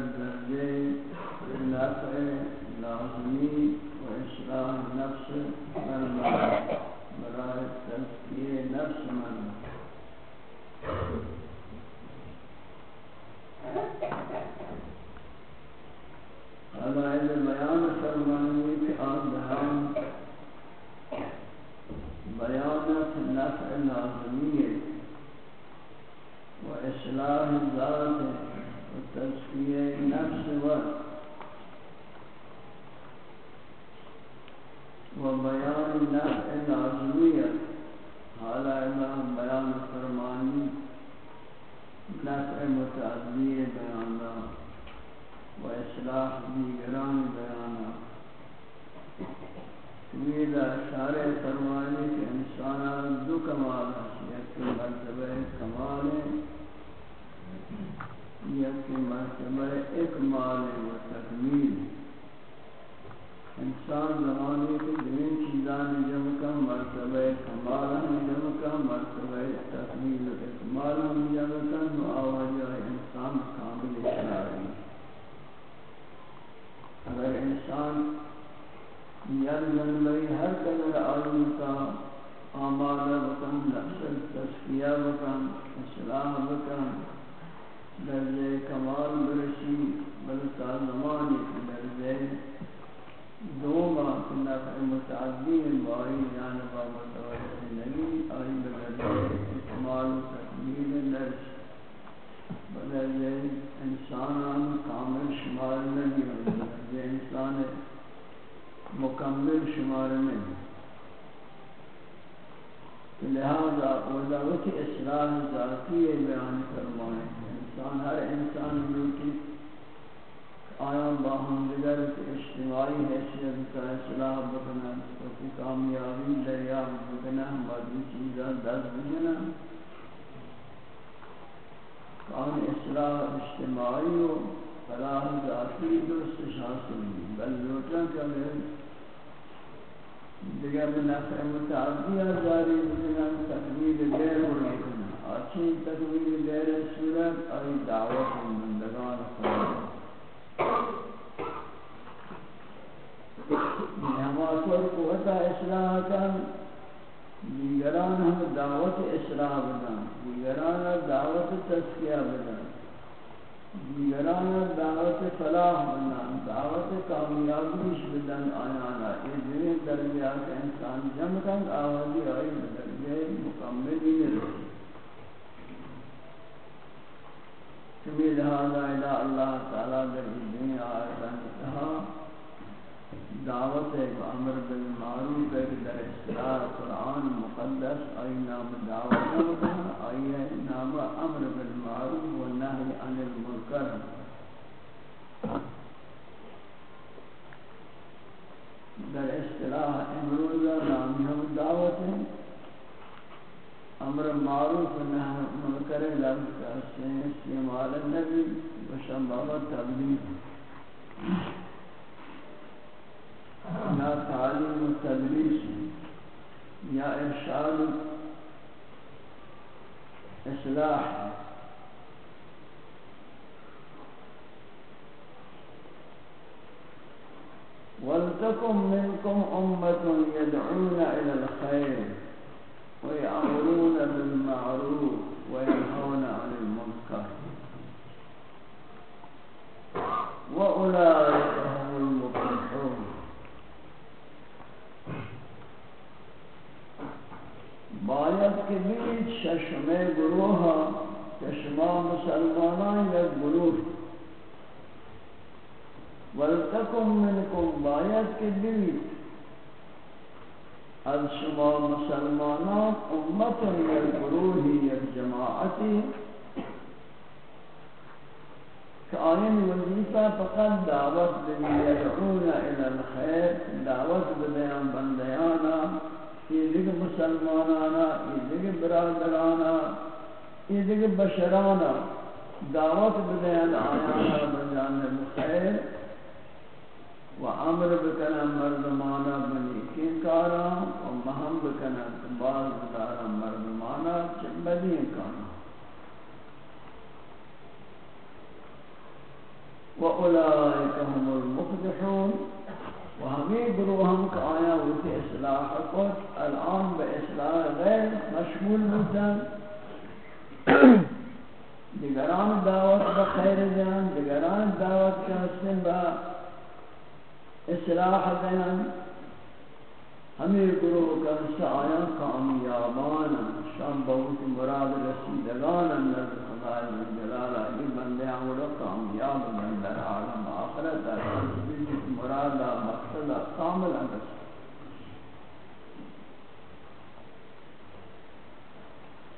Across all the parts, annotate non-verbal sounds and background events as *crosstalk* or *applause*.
and uh, دیگر منافع متعدی جاری بکنن تقویل دیر بکنن آچین تقویل دیر صورت، آئی دعوت مندگان خدا نماتور قوت اصلاح کن، دیگران ہم دعوت اصلاح بدن، دیگران دعوت تسکیہ بدن. دیگران دعوت فلاح بنان دعوت کامیابیش بدن آیانا ایدوی درمیات انسان جمع کن، آوازی آئی بدرگی مکملی نروی چمی لہذا الہ اللہ، تعالیٰ در دنیا آیتان اتحا دعوت ہے امر بالمعروف ہے در اصلاح قرآن مقدس، آئی نام دعوت ہے آئی نام امر بالمعروف عن المنكر. در اصطلاح امروز نام ہم دعوت ہیں. امر معروف نہ منکر لفظ کا سین سیمال نبی بشم بابا تبلیغ. یا تعلیم و تدریس، یا ارشاد اصلاح. ولتكن منكم أمة يدعون إلى الخير ويأمرون بالمعروف وينهون عن المنكر. وأولئك هم المفلحون. باید که بید ششمه گروه ها که یک گروه ولتکم منکم باید که بید از شما مسلمانان امت یک گروهی یک جماعتی کہ آئین وظیفہ فقط دعوت بنی یدعون الى الخیر، دعوت بدیان بندیانا یہ دیکھ مسلمانانا یہ دیکھ برادرانا یہ دیکھ بشرانا دعوت بدیان آیانا بجانب خیر. و عمر بکنا مردمانا بنی کینکارا و مہم بکنا بعض دارا مردمانا چن چبدی کانا وأولئك هم المفلحون وهمي گروہم کا آیا ہوتی اصلاح قد الان بإصلاح غیر مشمول بودن دیگران دعوت بخیر جان، دیگران دعوت کا حسن با اصلاح دین ہمیں گروہ کا حصہ آیا کامیابان شام بہت مراد رسیدگان نظر خدای جلالہ، یہ بندے آمڑا کامیاب بندر عالم آخرت در مراد مقصد کامل اندر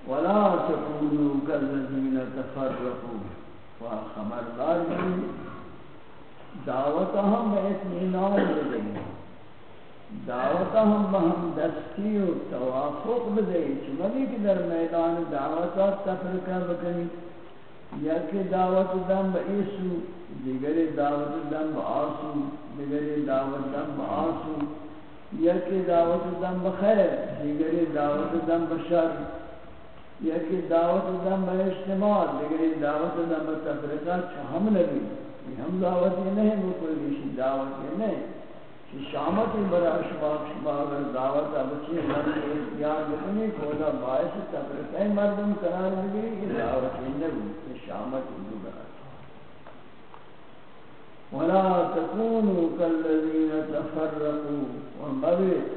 ولا تكونوا كالذين تفرقوا وخبردار بھی دعوتهم باطمینان بدیں دعوتهم بهم دستی و توافق بدیں چونکہ کہ در میدان دعوتات تفرقہ بکنی، یکی دعوت دم با ایسو، دیگری دعوت دم با آسو، دیگری دعوت دم با آسو، یکی دعوت دم با خیر، دیگری دعوت دم با شر، یکی دعوت دم با اجتماع، دیگری دعوت دم با تفرقہ ہم نبی ہم دعوتی نہیں، وہ کوئی کسی دعوتی نہیں۔ کہ شامت برا شما شما اگر دعوت بچی ہم اختیار بکنی کھولا باعث تفرقہ مردم قرار بگیری یہ دعوت نہیں شامت اندو برا ولا تكونوا كالذين تفرقوا۔ ومبت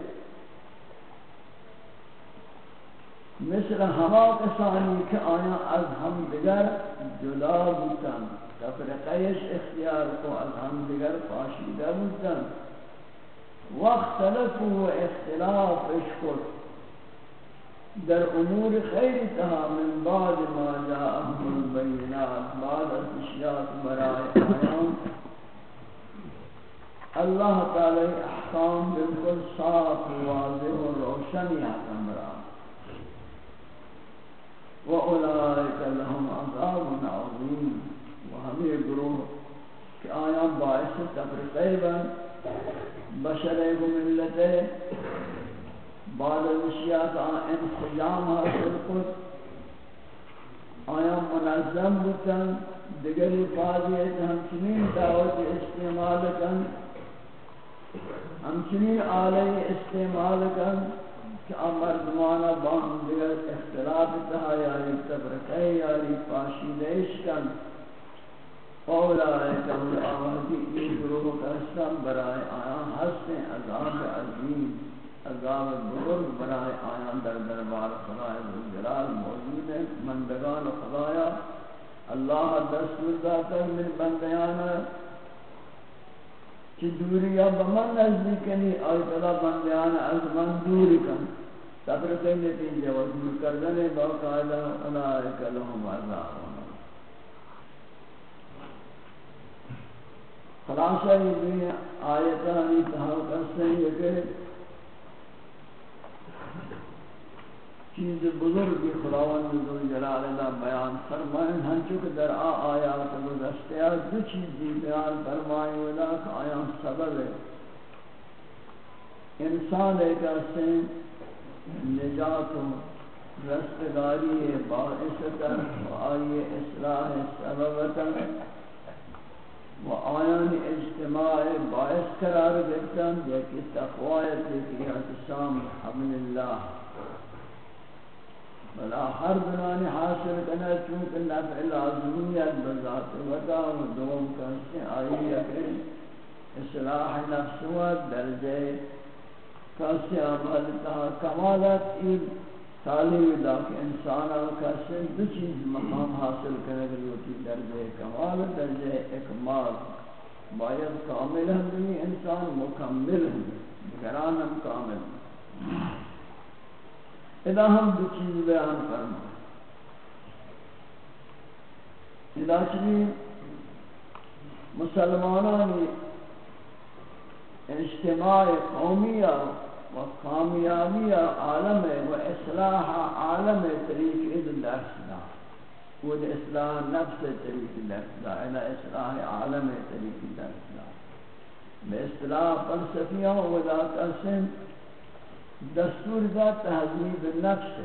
مثل ہما کسانی کہ آیا، از ہم دیگر جدا بودن تفرقیش اختیار کو از ہم دیگر پاشیدہ بودن. واختلفوا اختلاف اشکر در امور خیر تها من بعد ما جاءهم البینات، بعد از اشیاء برای آیان. اللہ تعالی احکام بالکل صاف، واضح و روشنی حکم را. وَأُولَئِكَ لَهُمْ عَذَابٌ عَظِيمٌ وہمی گروہ کہ آیان باعث تفرقہ بند بشر کو ملت بعد الاشیاء کا انسجام حاصل کن. آیا منظم بکن دیگر فاضیت ہمچنین دعوت استعمال کن. ہمچنین آلے استعمال کن کہ مردمانا بان دیگر اختلاف تہا یاری تبرکہ یاری پاشیدش کن. اولئک الاوادی این گروہ کا حصہ برائے آیا ہستیں عذاب عظیم، عذاب بزرگ برائے آیا. در دربار خدای جلال موجود ہے مندگان خدایا، اللہ دستور داتا من بندیانا. چی دوری یا بمن نزدیکنی آئی تلا بندیانا از من دوری کن. صبر کرنے تین جو دور کردنے باقاعدہ اولئک لهم عذاب. خلاصہ یہ بھی آیتانی تحال کرتے ہیں یہ کہ چیز بزرگی خداوند ذو جلال اللہ بیان فرمائیں ہم چکہ در آ آیات گزشتے ہیں دو چیزی بیان فرمائیں ولا کہ آیا سبب ہے۔ انسان ایک ایسے نجات و رستگاری باعث کر و آئی اصلاح سببتا و آیان اجتماع باعث قرار دیتن یکی تقوایت یکی اعتصام حمل اللہ بلا ہر بنانی حاصل کرنا چونکہ نفع لازمیت بذات ودا و دوم کہتے آئی اگر اصلاح نفس و درجے کہتے عمل کہا کمالت ایل تعلیم دا کہ انسان کہتے ہیں دو چیز مقام حاصل کرنے کے لیے درجے کمال درجے اکمال باید کامل ہم یعنی انسان مکمل ہم گران ہم کامل ادا ہم دو چیز بیان فرما ادا چلی مسلمانانی اجتماع قومیہ و کامیابی عالم و اصلاح عالم طریق از درس دا وہ اصلاح نفس طریق درس دا الى اصلاح عالم طریق درس دا بے اصلاح فلسفیہ و ذات اسم دستور دا تحذیب نفس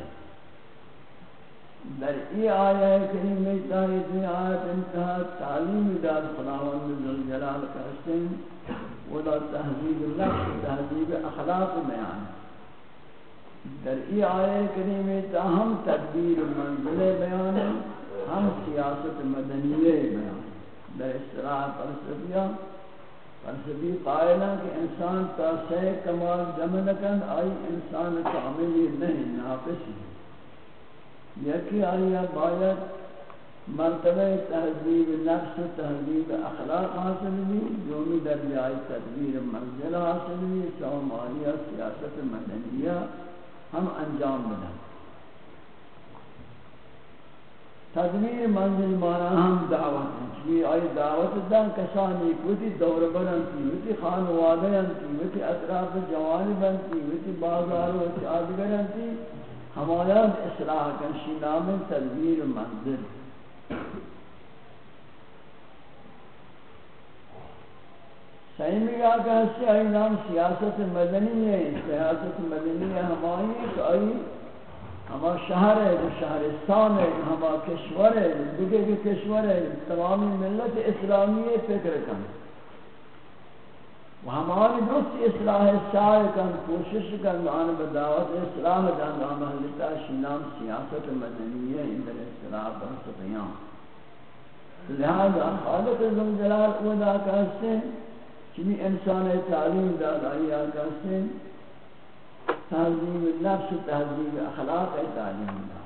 در ای آیہ کریم میں تاہید آیت انتہا تعلیم داد خداوند ذوالجلال کا حسن ودا تحذیب نفس تحذیب اخلاق بیان۔ در ای آیہ کریم میں تاہم تدبیر منزل بیان، ہم سیاست مدنیہ بیان۔ در اصطلاح فلسفیہ، فلسفی قائل ہیں کہ انسان تا سے کمال جمع نکن، آئی انسان کاملی نہیں، ناقص یکی آئی باید مرتبہ تہذیب نفس تہذیب، اخلاق حاصل بھی، جومی درجائی تدبیر منزل حاصل بھی سومالیہ سیاست مدنیہ ہم انجام بدن۔ تدمیر منزل مانا ہم دعوت ہیں۔ چوی آئی دعوت دن کسانی کتی دور برنتی وتی خانوادینتی وتی اطراف جوانی بنتی وتی بازار وتی آدگرنتی ہمایان اصلاح کنشی نام تدمیر منزل۔ صحیح میں کہا کہ اس سے آئی نام سیاست مدنی ہے، سیاست مدنی ہے ہماری، تو آئی ہما شہر ہے، جو شہرستان ہے ہما کشور ہے دیگے کے کشور ہے، تمامی ملت اسلامی فکر کن۔ و ہماری درست اصلاح سائے کن، کوشش کن، آن بدعوت اصلاح دن آن محلتا شنام سیاست مدنیہ اندر اصلاح پر سقیان لہذا خالق عزم جلال اودا کہتے ہیں چمی انسان تعلیم داد آئی آکاستے ہیں، تہذیب نفس تہذیب اخلاق تعلیم دا.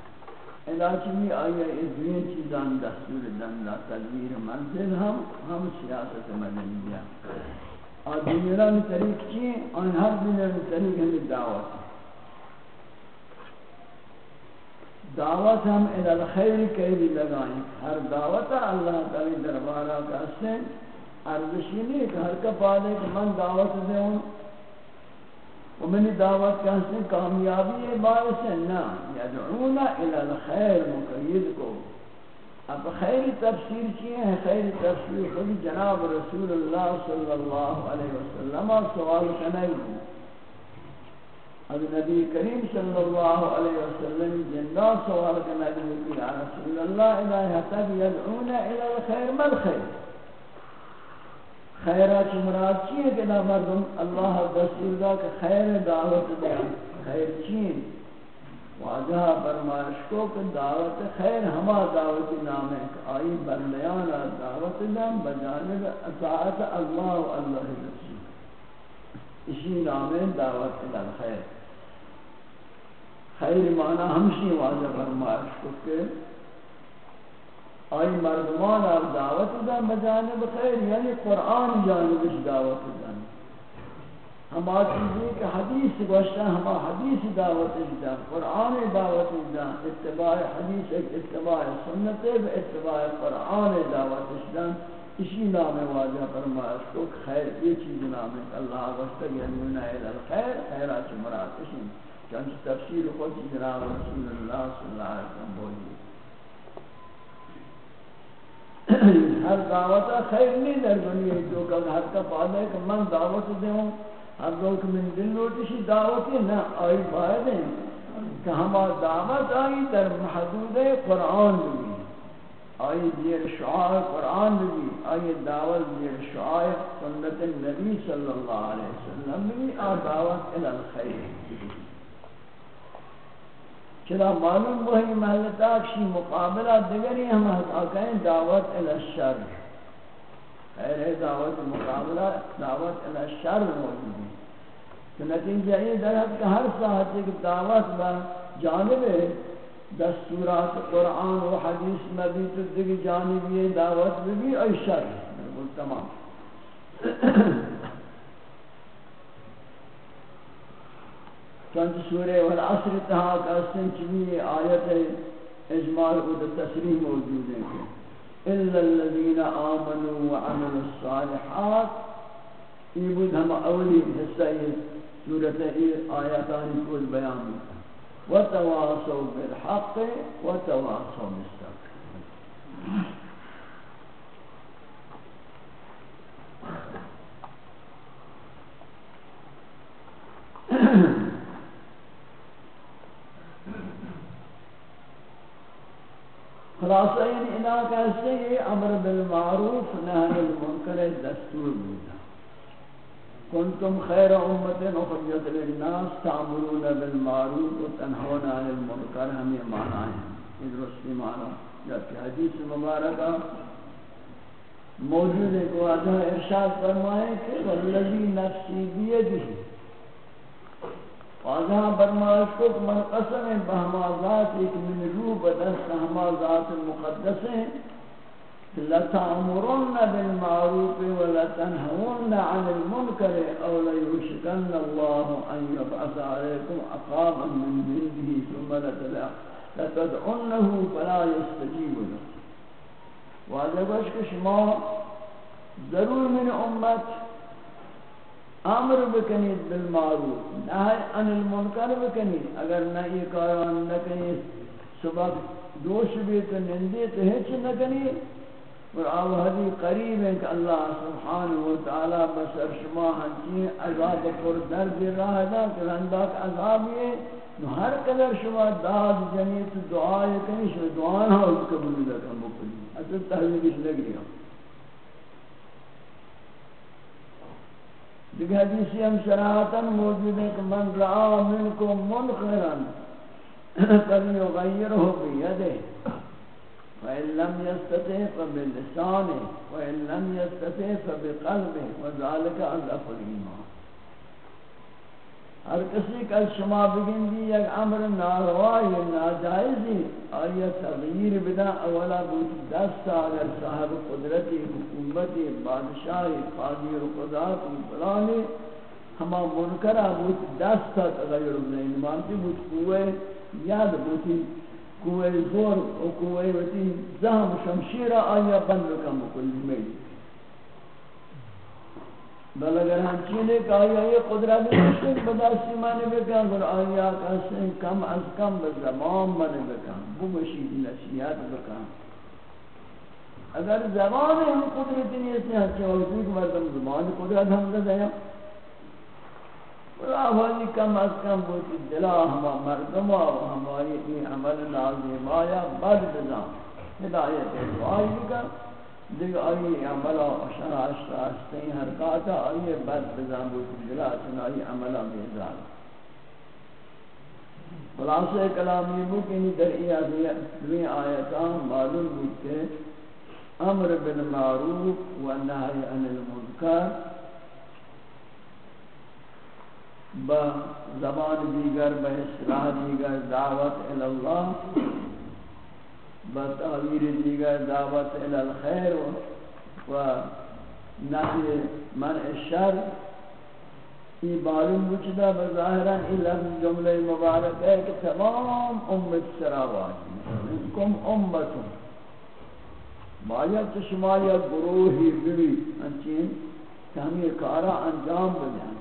علاجی آیا اس دین چیزان دستور دندا تدبیر منزل ہم ہم سیاست مدنیہ. اور دنیا میں طریق چیئے اور ہر دنیا میں طریق ہمیں دعوت دعوت ہم الالخیر کئی لگائیں۔ ہر دعوت اللہ تعالی دربارہ کا سن ارزشی نہیں کہ ہر کپ آدھے کہ من دعوت دے ہوں۔ ومن دعوت کہتے ہیں کامیابی ہے باعث ہے۔ نا یدعونا الى الخیر، مقید کو۔ اب خیر تفسیر کیے ہیں خیر تفسیر خود جناب رسول اللہ صلی اللہ علیہ وسلم سوال کنائی ہوں اب نبی کریم صلی اللہ علیہ وسلم جنہ سوال کنائی ہوں کہ یا رسول اللہ الہ تب یدعونا الى الخیر مل خیر خیرات مراد چیئے کہ نا مردم؟ اللہ دستور دا کہ خیر دعوت دے خیر چین واجہ برمارش کو کہ دعوت خیر ہما دعوت نام ہے کہ آئی بندیان دعوت دم بجانب اطاعت اللہ و اللہ رسول۔ اسی نام ہے دعوت دل خیر۔ خیر معنی ہمشی واجہ برمارش کو کہ آئی مردمان آپ دعوت دا بجانب خیر یعنی قرآن جانبش دعوت دا ہما چیزیں کہ حدیث گوشتا ہما حدیث دعوت دا قرآن دعوت دا اتباع حدیث اتباع سنت و اتباع قرآن دعوت دا اسی نام واجہ فرمائش کو، خیر، یہ چیز نام ہے اللہ گوشتا یعنی الخیر خیرات مراد اسی چنچ تفسیر خود جناب رسول اللہ صلی اللہ علیہ وسلم بولی ہر دعوت خیر نہیں در دنیا، جو کہ ہر کا فائدہ ہے کہ من دعوت دوں ہر لوگ من دل لوٹشی دعوت نہ آئی فائدہ ہے کہ ہم دعوت آئی در محدود قرآن بھی۔ آئی دیر شعار قرآن بھی۔ آئی دعوت دیر شعار سنت النبی صلی اللہ علیہ وسلم بھی۔ آ دعوت الالخیر چرا معلوم وہی محلتا کشی مقابلہ دگری ہم آکائیں دعوت الاشر خیر ہے، دعوت مقابلہ، دعوت الاشر موجود ہے۔ تو نتیجہ یہ درہت کہ ہر ساعت ایک دعوت با جانب ہے دستورات قرآن و حدیث نبی تو دیکھ جانبی دعوت بھی ایشر بالکل تمام۔ چند سورہ والعصر تہا کا سنچوی آیت اجمال و تصریح موجود ہے کہ الا الذين امنوا وعملوا الصالحات. یہ بود ہم اولی حصہ یہ سورت آیاتانی کو بیان وتواصوا بالحق وتواصوا بالصبر *coughs* خلاصہ این ادا کہتے ہیں امر بالمعروف نهی المنکر دستور بودا کنتم خیر امت اخرجت للناس تعملون بالمعروف و تنہون عن المنکر، ہمیں معنی ہیں یہ درستی معنی جبکہ حدیث مبارکہ موجود ہے کہ واجہ ارشاد فرمائے کہ والذی نفسی بیدی واجہ برمائش کو من قسم بہما ذات ایک من روح بدست ہما ذات المقدس ہیں۔ لتعمرن بالمعروف ولتنهون عن المنكر او ليشكن الله ان يبعث عليكم عقابا من عنده ثم لتدعنه فلا يستجيب له واجب ہے شما ضرور من امت امر بکنید بالمعروف نہی عن المنکر بکنید. اگر نہ یہ کاران نہ کنید صبح دوش بھی تو نندی تو ہیچ نہ کنید اور آوہدی قریب ہے کہ اللہ سبحانہ وتعالی بسر شما ہنچین عذاب پر درد راہ دا کہ انداک عذاب یہ نو ہر قدر شما داد جنیت دعائے کنی، شما دعا دعانا اس کا بلدہ کم بکلی اصل تحویل اس لگ رہا دیکھ حدیثی ہم شراعتا موجود ہے کہ من رعا منکم منخرا *clears throat* فلیغیرہ بیدے فَإِن لَمْ يَسْتَطِعْ فَبِلِسَانِهِ وَإِن لَمْ يَسْتَطِعْ فَبِقَلْبِهِ، وَذَلِكَ أَضْعَفُ الْإِيمَانِ ہر کسی کا شما بگن دی یک امر ناروائی ناجائزی آیا تغییر بدا اولا بوتی دستا اگر صاحب قدرتی حکومتی بادشاہی قاضی و قضات و فلانی ہما منکرہ بوتی دستا تغییر بدا انمانتی بوتی قوے یاد بوتی قوے زور و قوے وتی زہم شمشیرہ آیا بند رکم بکلی میلی بل اگر ہم چینے کا آیا یہ قدرت نہیں بدرسی مانے بکن اور آیا کسی کم از کم بزمان مانے بکن بو مشید نصیحت بکن اگر زبان ہم قدرت نہیں اس نے ہچے ہوتی کہ مردم زبان قدرت ہم دے دیا۔ اور آوالی کم از کم بوتی دلا ہما مردم و ہماری عمل نازم آیا، بد بزان ہدایت دعائی بکن دیکھ آئی عملہ اشارہ اشتہ اشتہی حرکاتا آئی بد بزن بود جلا چن آئی عملہ بیزار خلاصہ کلامی بود کہ در ای آیتان معلوم بود کہ امر بالمعروف و نهی عن المنکر با زبان دیگر، با اصلاح دیگر دعوت الاللہ بتعبیر دیگر دعوت الى الخیر و نهی منع الشر یہ معلوم وجدہ بظاہرہ یہ لفظ جملہ مبارک ہے کہ تمام امت سراوات منکم امتون. باید شما یا گروہی بری انچین کہ ہم یہ کارا انجام بدیں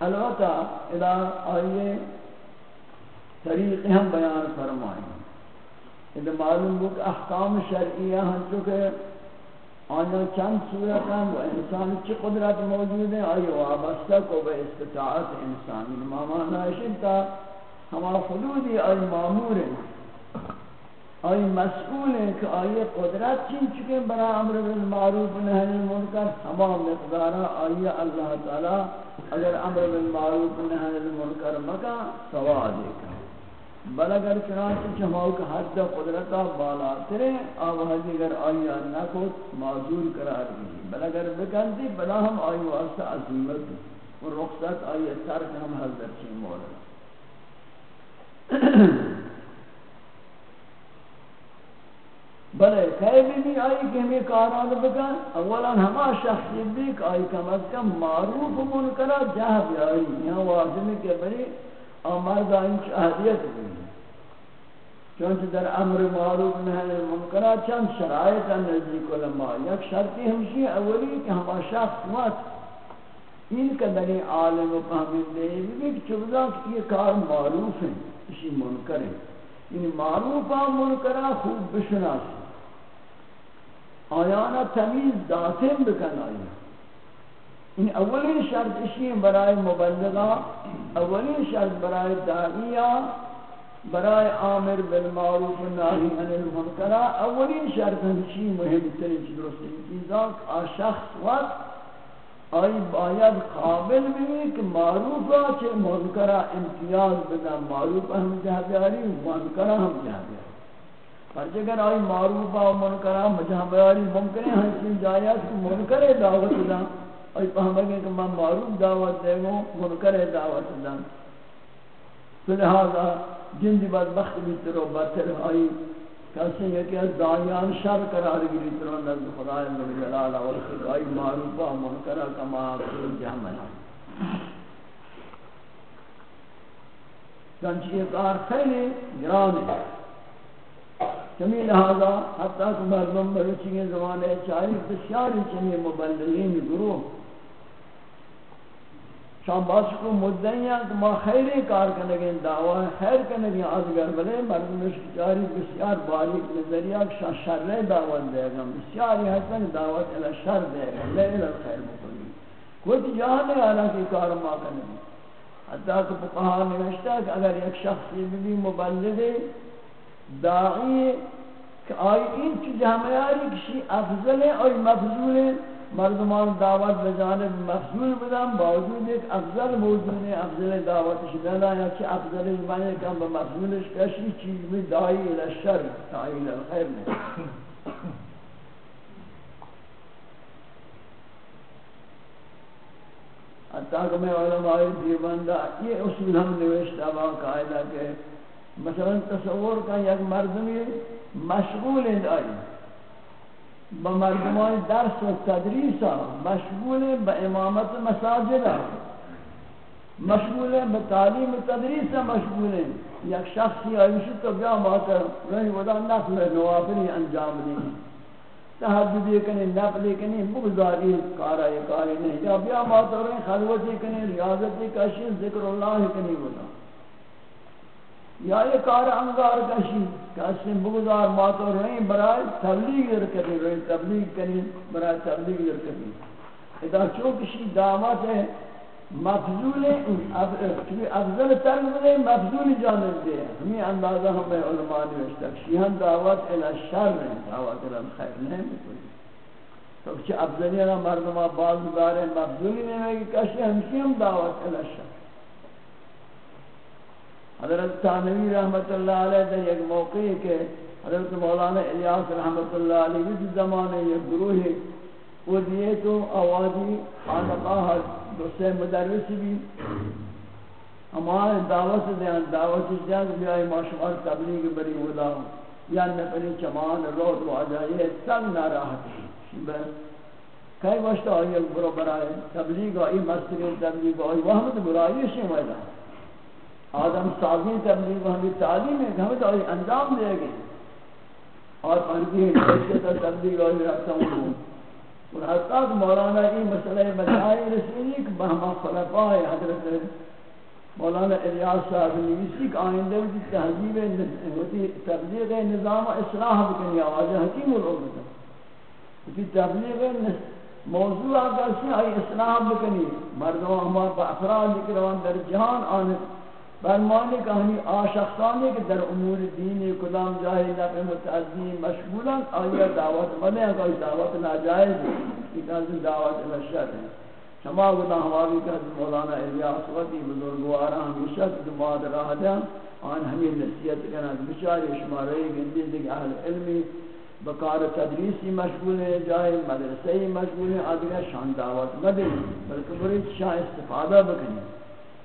البتہ الہ آئیے طریق ہم بیان فرمائیں۔ اذا معلوم ہو کہ احکام شرعیہ ہم چکے آیا چند صورت ہیں، وہ انسان چی قدرت موجود ہیں۔ آئی وابستہ کو بے استطاعت انسانی ماما ناشد تا ہما حدودی آئی معمور ہیں۔ آئی مسئول ہیں کہ آئی قدرت چین چکے برا عمر بالمعروف نحن المنکر۔ ہما مقدارا آئی اللہ تعالی، اگر عمر بالمعروف نحن المنکر مکا سوا دیکھا بل اگر چنانچہ چماؤ کا حد قدرتا بالا ترے آب حدی اگر آئی نہ کو معذور قرار دی۔ بل اگر بکن دی بلا ہم آئی واسطہ عظیمت و رخصت آئی سر ہم حضر چی مولا بلے کہے بھی بھی آئی کہ ہمیں کاران بکن، اولا ہما شخصی بھی کہ آئی کم از کم معروف منکرہ جہ بھی آئی، یہاں واضح میں کہ بری آمرد آئین چاہدیت بھی۔ چونچہ در امر معروف نحن منکرہ چند شرائط نزدیک علماء۔ یک شرطی ہمشی اولی کہ ہما شخص وقت ان کا دنی عالم و فہمین دے بھی کہ چبزا کہ یہ کار معروف ہیں، اسی منکر ہیں۔ یعنی معروف آ منکرہ خوب بشناسی آیانا تمیز داتم بکن آیا این اولین شرط اشی برای مبلغا، اولین شرط برای دعیہ برای عامر بالمعروف ناہی عن المنکرہ اولین شرط ہمشی مهم ترین چیز درست این آ شخص وقت آئی باید قابل بھی کہ معروفہ چه منکرہ امتیاز بدن، معروف ہم جہاں بیاری منکرہ ہم جہاں بیاری پر اگر آئی معروف و منکرہ مجھا بیاری ممکن ہے ہنچین جایا کہ منکر دعوت دا آئی پہمگے کہ میں معروف دعوت دے گو منکر دعوت دا تو لہذا جن دی بدبخت بھی ترو بطر آئی کسی ہے کہ دعیان شر قرار گری ترو نزد خدای نبی جلالہ ورخد آئی معروف و منکرہ کما آخر جہمن آئی چنچہ یہ کار خیلی گران ہے۔ چمی لہذا حتی کہ مردم برچی کے زمانے چاہی بسیاری چمی مبلغین گروہ شام باس کو مدعی ہیں کہ ما خیری کار کنگیں دعوی خیر کنگیں آزگر بلے مردمش چاری بسیار باریک نظریہ شان شر دعوت دے گا، بسیاری حسن دعوت الى شر دے گا، لے الى خیر بکنی. کوئی جہاں آنا کی کار ما کنگیں حتی کہ فقہا نوشتا کہ اگر ایک شخصی بھی مبلغ داعی کہ آئی این چی جامعاری کشی افضل ہے اور مفضول ہے مردمان دعوت بجانب مفضول بدن، باوجود ایک افضل موجود ہے افضل دعوت شدنا یا چی افضل معنی کم بمفضولش کشی چیز میں داعی الاشر داعی الخیر میں۔ حتی کہ میں علماء دیوبندہ، یہ اصول ہم نوشتہ باقاعدہ کہ مثلا تصور کا یک مردمی مشغول آئی با مردمان درس و تدریس مشغول با امامت مساجد مشغول با تعلیم و تدریس مشغول. یک شخصی آئیشی تو بیا ماتر رہی ودا نفل نوافلی انجام دی. تحجدی کنی نفلی کنی بگزاری کارا یہ کاری نہیں یا بیا ماتر رہی خلوتی کنی، ریاضتی کشی، ذکر اللہ کنی ودا. یا یہ کار انگار کشی کہ اس بگزار ماتو رہی برای تبلیغ رکھتی رہی تبلیغ کنی برای تبلیغ رکھتی ادا چون کشی دعوت ہے، مفضول افضل ترک دے مفضول جانب دے ہمیں اندازہ ہمیں علماء نے شیہن دعوت الى شر ہے دعوت الى خیر نہیں بکلی تو کچھ افضلینا مردمہ باز دارے مفضولی نہیں ہے کہ کشی ہمشی ہم دعوت الى شر؟ حضرت تانوی رحمت اللہ علیہ در ایک موقع ہے کہ حضرت مولانا الیاس رحمت اللہ علیہ اس زمانے یہ گروہ ہے وہ دیئے تو آوازی خانقاہ دوسرے مدرس بھی ہمارے دعوت دیں دعوت دیں کہ بیائی معاشمار تبلیغ بری ودا یا نفلی چمان روت واجائیے سنگ نہ رہا تھی کئی وقت آئی برو برائے تبلیغ آئی مستقل تبلیغ آئی وہاں تو برائی سے ویدہ آدم سازی تبلیغ ہمیں تعلیم ہے کہ ہمیں تو انجام دے گے اور پنجی ہے کہ تبلیغ اور رکھتا ہوں۔ اور حتیٰ کہ مولانا یہ مسئلہ مسائل رسیلی کہ بہما خلفاء حضرت مولانا الیاس صاحب نویسی کہ آئندہ کی تحضیب ہوتی، تبلیغ نظام اصلاح بکنی آواز حکیم الامت کی تبلیغ موضوع آگاہ سے آئی، اصلاح بکنی مردوں ہمارا افراد ذکروان در جہان آنے برمانی کہانی آشخصانی کہ در امور دینی کدام جاہی نفع متعدی مشغولان، آیا دعوت بنے ہیں کوئی دعوت ناجائز ہے یہ کہتے دعوت بشر ہے۔ شما گنا ہماری کہتے مولانا الیاس وقتی بزرگوارا ہمیشہ دماد راہ دیں آن ہمیں نصیحت کرنا بچاری شما رہی گندی دیکھ اہل علمی، بکار تدریسی مشغول ہیں جائے مدرسی مشغول ہیں آدھگا شان دعوت مدیں بلکہ بری شاہ استفادہ بکنی۔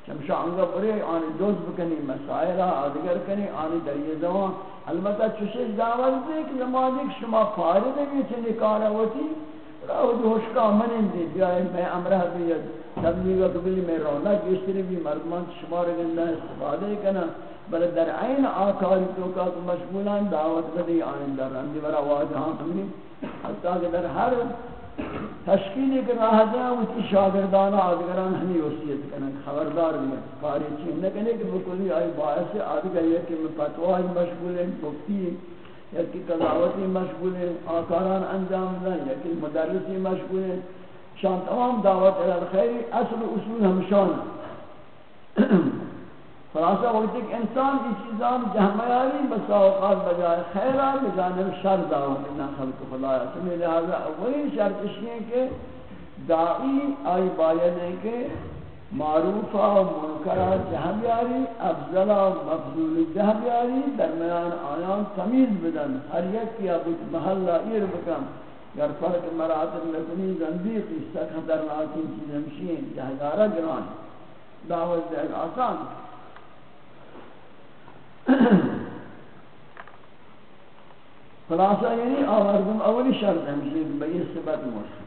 چمشا انگا برے آنی دوز بکنی، مسائلہ آدگر کنی، آنی دریئے زمان. البتہ چوشش دعوت دے کہ نمازی شما پاری بھی چنی کارا ہوتی. راہ جو ہوشکا منن دی بیائے میں امرہ بھی تبلیغ قبلی میں رونق گشتری بھی مردمان شما رگندہ استفادہ کنا. بل در عین آکاری تو کا مشغولان دعوت بدی آئین در رندی برا واجہاں ہمیں حتیٰ کہ در ہر تشکیل کے راہ جا اس کی شاگردانہ آدگران ہمیں وصیت کریں خبردار بھی کاری چیز نہ کہنے کہ بکلی آئی باعث سے آدگر یہ کہ میں فتوائی مشغول ہیں، مفتی یا کہ قضاوتی مشغول ہیں، آکاران انجام دیں یا کہ مدرسی مشغول ہیں۔ شان تمام دعوت الخیری اصل اصول ہمشان خلاصہ وقت ایک انسان کی چیزان جہمیاری بساوقات بجائے خیرہ بجانب شر دعوت اللہ خلق خدایہ سمی یعنی لہذا اولین شرط اشی ہے کہ دائی آئی باید ہے کہ معروفہ و منکرہ جہمیاری افضلہ و مفضول جہمیاری درمیان آیان تمیز بدن. ہر یک کی ابو محلہ ایر بکن، گر فرق مراتب لکنی زندیقی سکھ درناکی چیزمشین جہدارہ گران. دعوت دے آسان. ہے *coughs* خلاصہ یعنی آوردم اولی شرط ہمشہ کہ یعنی بئی صفت موصول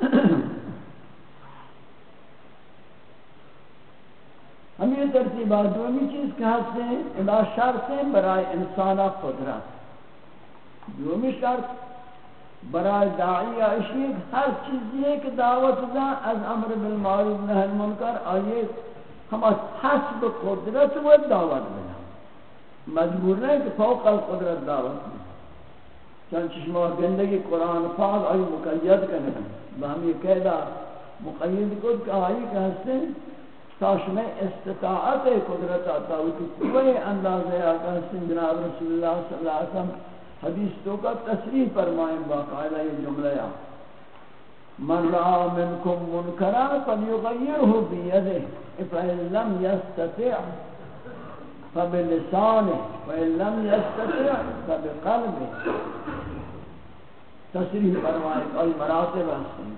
*coughs* ہم یہ ترتیبات دومی چیز کہتے ہیں ادا شرطیں برای انسانہ قدرت. دومی شرط برای داعی اشی ہر چیزی ہے کہ دعوت دا از امر بالمعروف نہی المنکر آئیے ہم حسب قدرت و دعوت بنا. مجبور نہیں کہ فوق القدرت دعوت بنا. چنانچہ شما گندگی قرآن پاک آئی مقید کرنے بہم یہ قیدہ مقید کد کہ آئی کہ ہستے تاشمہ استطاعت قدرت آتا ہوئی کہ کوئی اندازہ آقا ہستے جناب رسول اللہ صلی اللہ علیہ وسلم حدیث تو کا تصریح فرمائیں باقاعدہ یہ جملہ یا۔ من رأى منكم منكرا فليغيره بيده فإن لم يستطع فبلسانه، وإن لم يستطع فبقلبه۔ تصریح فرمائے کوئی مراتب ہیں۔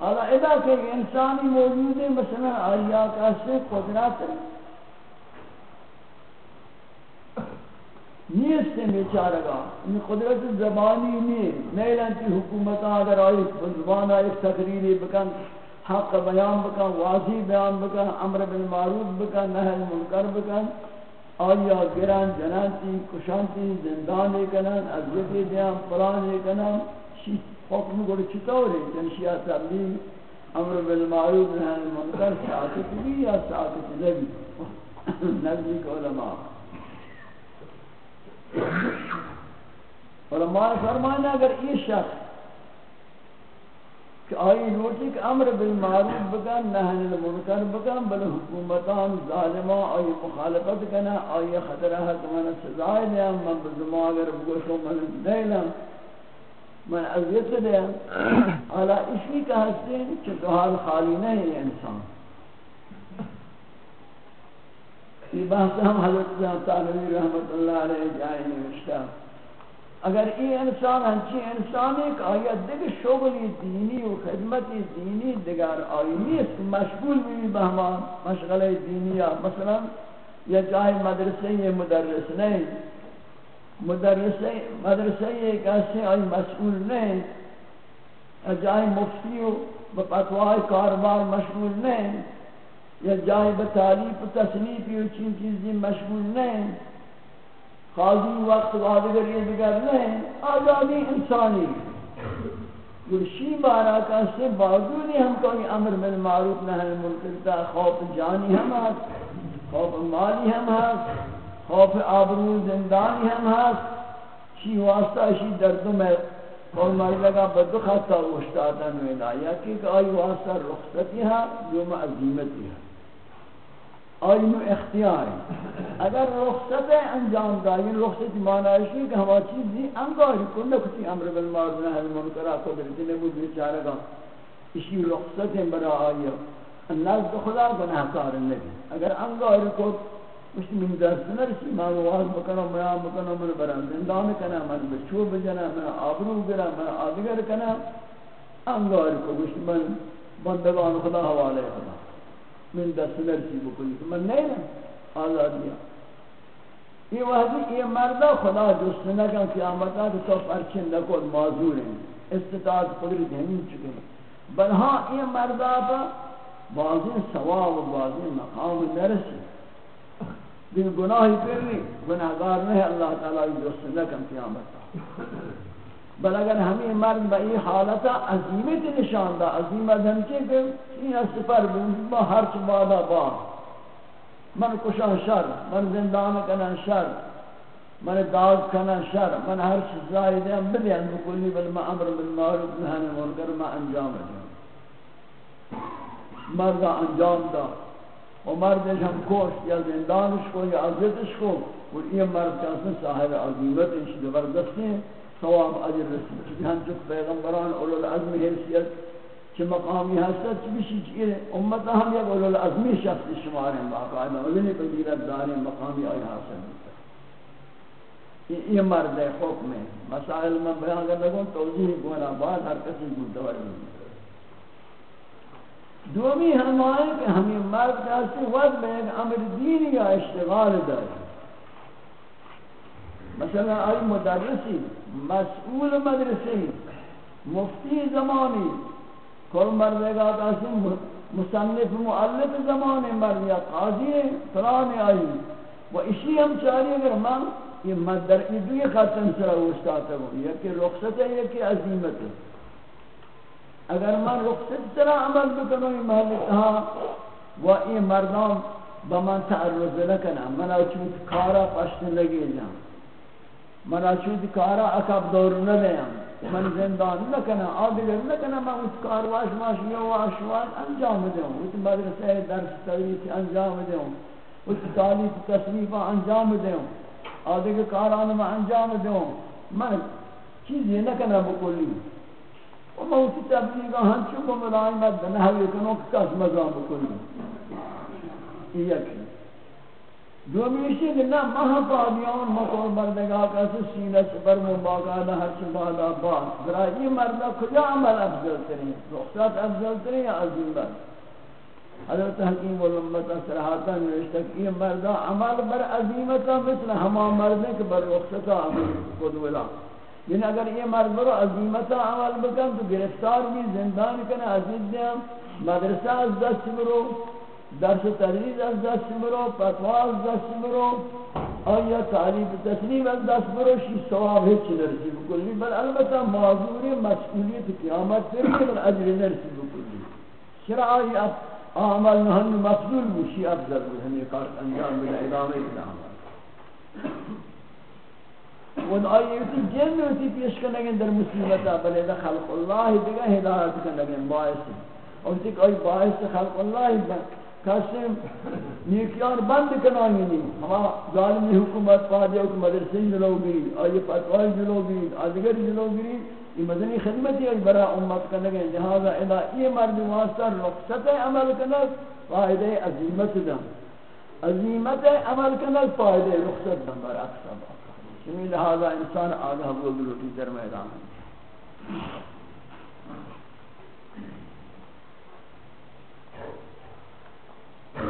حالا ادا کہ انسانی موجود ہے مثلا آیا کا سے قدرت نیست بیچارگا این قدرت زبانی نی نیلن تی حکومت اگر آئی زبان آئی تقریری بکن، حق بیان بکن، واضح بیان بکن، امر بالمعروف بکن نهل منکر بکن. آیا گران جنان تی کشان زندان کنن، از دیان پلان کنن؟ حکم گوڑ چطوری جنشیہ تبلیغ، امر بالمعروف نهل منکر ساکت بھی یا ساکت نبی؟ *coughs* نزدیک علماء. علماء فرمانا اگر یہ شخص کہ آئی نوٹی کہ امر بالمعروف بکن نہن المنکر بکن، بل حکومتان ظالمان آئی مخالفت کنا آئی خطرہ ہے کہ من سزائے دیا من بزما اگر بگوشو من دیلم من عزیت دیا حالا اسی کا حسین کہ حال خالی نہیں ہے انسان۔ یہ بحث ہم حضرت تعالی رحمت اللہ علیہ جائے نوشتا اگر یہ انسان ہنچی انسان ایک آیت دیکھ شغلی دینی و خدمت دینی دیگر آئی اس مشغول بھی بہما مشغل دینی مثلا یا چاہے مدرسے یہ مدرس نہیں مدرسے مدرسے ایک ایسے آئی مسئول نہیں جائے مفتی و بپتوائی کاربار مشغول نہیں یا جائے بتالیف و تصنیف و چین چیزی مشغول نہیں خاضی وقت وادگر یہ دیگر نہیں آزادی انسانی گرشی بارا کا سے باوجود ہم کوئی امر من معروف نہ ہے۔ منکرتا خوف جانی ہم ہست خوف مالی ہم ہست خوف آبرو زندانی ہم ہست چی واسطہ شی دردوں میں اور مرد لگا بدو خطا اشتادا نوینا یا کہ آئی واسطہ رخصتی ہے جو معظیمتی ہے آئی نو اختیار. اگر رخصت انجام دا یہ یعنی رخصت معنی ہے کہ ہوا چیزی انگاری کن نکتی امر بالمعروف نہ ہر منکر نہی المنکر قدرت نبود بیچارہ گا اسی رخصت برا آئی نزد خدا گناہ کار نبی. اگر انگاری کو مش من درس نرسی ما واز بکنم ما بکنم، من برم زندان کنم، من بچو بجنم من آبرو گرم من آدگر کنم. انگار کو مش من بندگان خدا حوالے خدا. من دست نرسی بکنی من نہیں آزادیا یہ وحدی یہ مردہ خدا جست نکن قیامتا کہ تو پرچن نکل معذور ہیں استطاعت قدرت ہمیں چکے بل ہاں یہ مردہ پا بعضی ثواب و بعضی مقام نرسی. دین گناہی پھر نہیں گناہگار نہیں اللہ تعالی دوست نہ کم قیامت بل اگر ہمیں مرد با یہ حالتا عظیمت نشان دا عظیمت ہم چی کہ این سفر با ہر چی بادا با من کشان شر، من زندان کنن شر، من داغ کنن شر، من ہر چی زائد ہم بدین بکلی، بل ما امر بالمعروف نہن منکر ما انجام دیں مرد انجام دا. و مردش هم کشت، یا زندانش کو یا عزتش کو و این مرد کسی صاحب عظیمت عظیمتش، زبردستی. ثواب اجر رسید. چون هم چک پیغمبران اولو العظم حیثیت چه مقامی هستد چه بشی چیه یعنی امت هم یک اولو العظمی شخص شمار ہیں باقاعدہ اولینی پذیرت دار مقامی آئی حاصل یہ مرد حکم. ہے مسائل میں بیان کر لگوں توضیح گونا بعد ہر کسی کو دور دومی ہمائیں کہ ہمیں مرد کہتے وقت میں ایک امر دینی یا اشتغال داری مثلا آئی مدرسی، مسئول مدرسی، مفتی زمانی، کل مرد گا مصنف معلق زمانی، مرد یا قاضی فلان آئی۔ و اسی ہم چاہیے اگر من یہ مدر ایدوی خطن سرا استاتا ہوں یکی رخصت ہے یکی عظیمت ہے۔ اگر من رخصت طرح عمل بکنو این محل تها و این مردم با من تعرض نکنم من اچود کارا پشت نگیجم من اچود کارا اکب دور ندیم من زندان نکنم آدگر نکنم، من اچود کار واش ماش یا واش واش انجام دیم اچود مدرسه درس تدریس انجام دیم اچود تعلیف تصنیف انجام دیم آدگر کاران من انجام دیم من چیزی نکنم بکلی. و موتی تبلیغ ہنچو کو ملائمت بنحوی کنو کس مزام بکنی یہ یکی دومیشی کہ نا مہا پادیان مکور مردگا کسی سینہ سپر مباقادہ ہر چباد آباد برای یہ مردہ کجا عمل افضل ترین؟ رخصت افضل ترین یا عظیم بر؟ حضرت حکیم والامت اصرحاتا نوشتا کہ یہ مردہ عمل بر عظیمتا مثل ہما مردے کہ بر رخصتا عمل خود ولا. یعنی اگر یہ مرد برو عظیمتا عمل بکن تو گرفتار بھی زندان کنے عزیز دیم. مدرسہ از دست برو. درس تدریز از دست برو فتوا از دست برو آیا تعلیب تسلیم از دست برو شی ثواب ہیچ نرسی بکلی. بل البتہ معذوری مسئولیت قیامت پر بل اجر نرسی بکلی. شرع آئی عمل نحن مفضول بشی افضل بہنی کار انجام بلا ادامه ادامه ون آیتی جن ہوتی پیش کرنے کے در مصیبت بلے دا خلق اللہ دیگا ہدایت کرنے کے باعث. اور تک آئی باعث خلق اللہ کسی نیکیان بند کنانی نہیں ہما ظالمی حکومت پاہدے کہ مدرسی جلو گری آئی فتوائی جلو گری آدگر جلو گری یہ مدنی خدمتی ہے برا امت کرنے کے لہذا ادا یہ مرد واسطہ رخصت عمل کرنے فائدہ عظیمت دا عظیمت عمل کرنے فائدہ رخصت دا برعکس با چمی لہذا انسان آگاہ وہ بلوٹی در میدان ہے *coughs*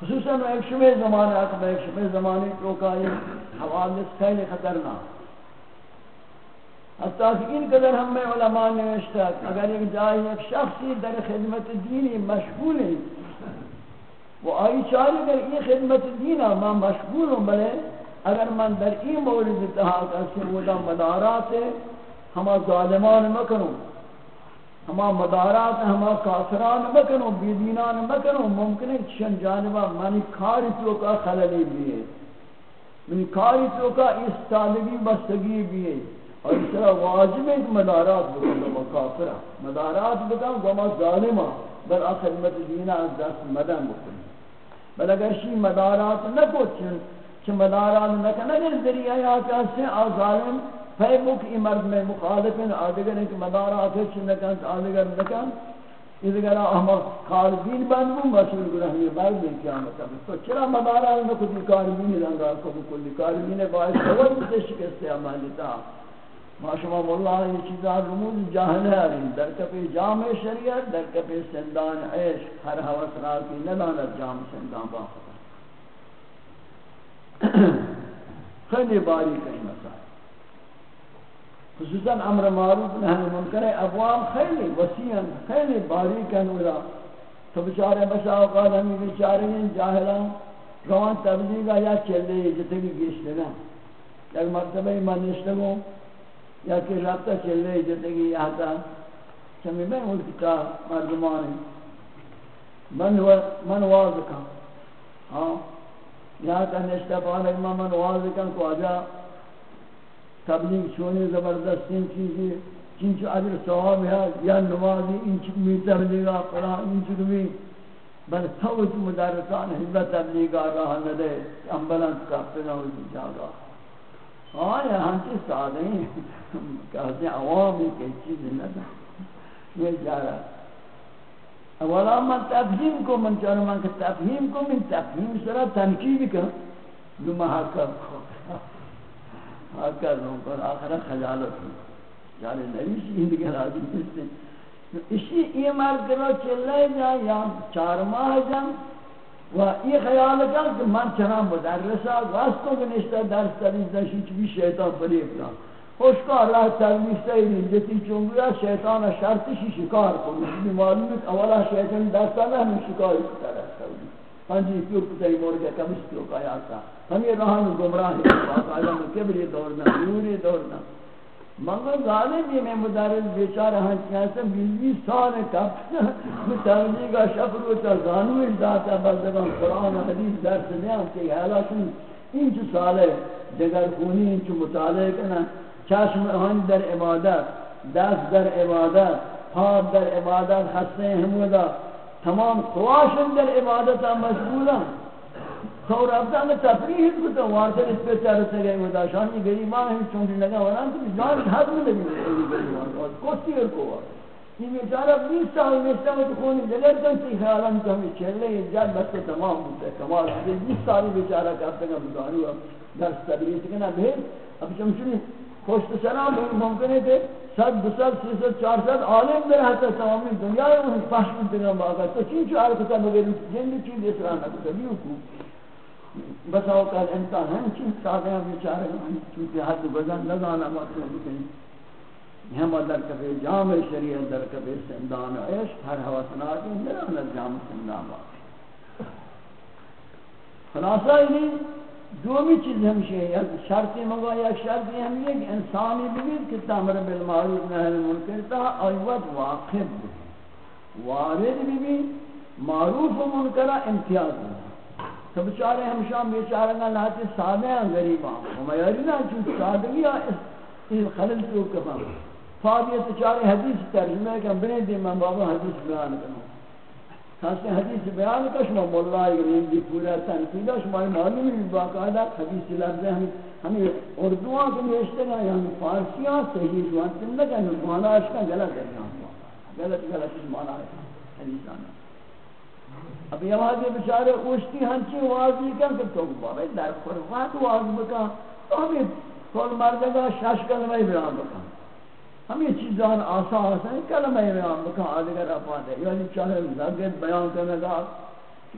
خصوصا ایک شمی زمانے اکبر ایک شمی زمانے تو کا یہ حوادث خیلی خطرناک حتی کہ ان قدر ہم میں علماء نوشتا اگر ایک جائے ایک شخصی در خدمت دینی مشغول ہے و آئی چاری اگر این خدمت دینا ما مشغول ہوں بلے، اگر من در این مورد تہا کسی مولا مدارات ہما ظالمان مکنوں۔ ہما مدارات، ہما کافران مکنوں بیدینان مکنوں ممکن ہے چند جانبا منی کاری تو کا خللی بھی ہے من کاری تو کا استادگی بستگی بھی ہے اور اس طرح واجب ہے کہ مدارات بکن و کافرہ۔ مدارات بکن و ما ظالمہ۔ بل خدمت دینہ از دست مدن بکن۔ بل اگر شی مدارات نکو چن چھ مدارات نکن، اگر ذریعہ یا کسی ظالم فیبک ای مرد میں مخالفن آدگر ہیں کہ مدارات ہے چھ نکن آدگر نکن اذا احمد خالدین بند بو مسئول گناہ یہ مرد ہے قیامت اب تو چرا مبارا ہے نکو دی کاربین لنگا کو کلی کاربین باعث ہوئی تے شکست عملیتا ما شما والله یہ چیزاں رموز جاہل ہے۔ در کپی جامع شریعت، در کپی سندان عشق ہر حوث راکی ندانت جام سندان باقی۔ خیلی باری کئی مسائل خصوصا امر معروف نهی منکر ابواب خیلی وسیع خیلی باریکن ولا تو بیچارے بسا اوقات ہمیں بیچارے ہیں، جاہلان روان تبلیغ یا چلے جتنی گیشتے نا یک مرتبہ من نشتگو یا کہ رابطہ چلے جتنی یہاں تا چمی میں ملک کا مردمان من من واضح ہاں؟ یہاں تا نشتہ پانا من واضح کو آجا تبلیغ چونی زبردست این چیزی، چین چه اجر ثواب ہے یا نمازی، این چی تبلیغا فلان، این چی بل توت مدرسان حزب تبلیغا راہ ندے امبلانس کرتے نہ ہوئی جاگا ہاں یہاں چی سادے ہیں کہتے ہیں عوامی کی چیز نہ یہ جا رہا اولا من تفہیم کو من چاہتا من کہ تفہیم کو من تفہیم سرا تنقید کا جو محاکم کو آکر لوں پر آخرہ خجالت ہوں یعنی نبی سی ہندگی راضی کستے اسی یہ مرد کرو چلے جا یا چار ماہ جا و یہ خیال کر کہ من چنان مدرسا واسطوں کے نشتہ درس تلیز نشی چوی شیطان فریب کن خوشکا اللہ تلمیس تیلی جتی چونگویا شیطان شرطشی شکار کنی یعنی معلوم ہے اولا شیطان درستا نہ ہمیں شکاری کتا رہتا ہوئی پنجی پیو پتائی مورگا کمیس پیو کا یاتا ہمیں رہاں گمراہ ہیں۔ باقاعدہ میں کبری دورنا نوری دورنا مگر ظالم یہ میں مدارس بیچارہ ہاں کیسے بیلی سال کپ تبلیغ کا شفر و تزانو ذات بزگان قرآن و حدیث درس دیاں کہ حالاتن انچ سال جگر خونی انچ مطالعہ کنا چشم ہن در عبادت، دست در عبادت پاد در عبادت خستے ہمودا تمام خواشن در عبادت مشغولا تو رابطہ میں تفریح کو تو وارث اس پہ چار سے گئے وہ داشان کی غریبان ہیں چون لگا ورا تو جان حد میں لگی اور کوسی اور کو یہ بیچارہ 20 سال میں سے تو کون دلر تو سی خیالان تو ہمیں چلے جان بس تمام ہوتا کمال 20 سال بیچارہ کرتے گا مدارو درس تدریس کے نہ بھیج اب چمچنی خوش سلام ممکن ہے کہ صد دو سال سی سال چار سال عالم در حتی تمامی دنیا ہے وہ پاش میں دینا باقا تو چین چو آرکتا مگر جن چیز اسرا نہ کتا بیو کو بس اوقات انسان ہے چین سادے ہیں بیچارے ہیں چونکہ حد گزن نزانا مطلب بکنی ہم در کفے جامع شریعت، در کفے سندان عشق، ہر حوثنا کے اندر اندر جامع سندان باقی خلاصہ ہی دومی چیز ہمشہ ہے شرطی مگا یا شرطی ہم یہ کہ انسانی بگید کہ تامر بالمعروف نحل منکر تا ایوت واقف بھی وارد بھی معروف و منکرہ امتیاز بھی تو بچارے ہمشہ بیچارے گا لاتے سادے ہیں غریبان ہمیاری نا چونکہ سادگی ہے خلل تو کفا فادیت چارے حدیث ترجمہ کہ بنے دی من بابا حدیث بیان کروں۔ خاصے حدیث بیان کا شما مولا یہ دی پورا تنقید شما معلوم ہے باقاعدہ حدیث لفظ ہم ہمیں اردو کے نوشتے ہیں یعنی فارسیاں صحیح جوان سے نہ کہ معنی اس کا غلط ہے یہاں غلط غلط معنی ہے حدیث انا اب یہ واجب بیچارے اوشتی ہنچی واضح کر کہ تو بابا در فرقات واضح بکا تو ہمیں کل مردگا شش کلمہ بیان بکا ہم یہ چیزان آسان آسان ہیں۔ کلمہ بیان بکا، آدھگر اپاتے۔ یعنی چاہے لگت بیان کرنے گا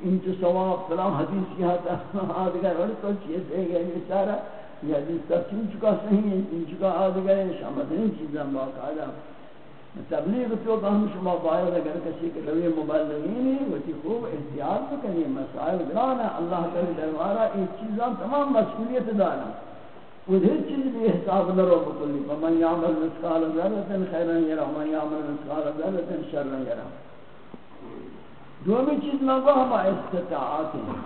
انچ سواب فلان حدیث کی حتا آدھگر اور تو چیز ہے گئے بیچارہ۔ یہ حدیث کا چون چکا صحیح ہے؟ چون چکا آدھگر ہے؟ شامت نہیں چیزان باقاعدہ۔ تبلیغ تو ہم شما باید اگر کسی کے لوی مبلغین ہیں، وہ تی خوب احتیاط بکنی مسائل گرانا اللہ تعالی دربارہ یہ چیزان تمام مسئولیت دارا ودھر چیز بھی حساب نہ رو بکلی فمن یعمل مثقال ذرۃ خیرا یرا ومن یعمل مثقال ذرۃ شرا یرا. دومی چیز نہ وہ ہم استطاعت. ہیں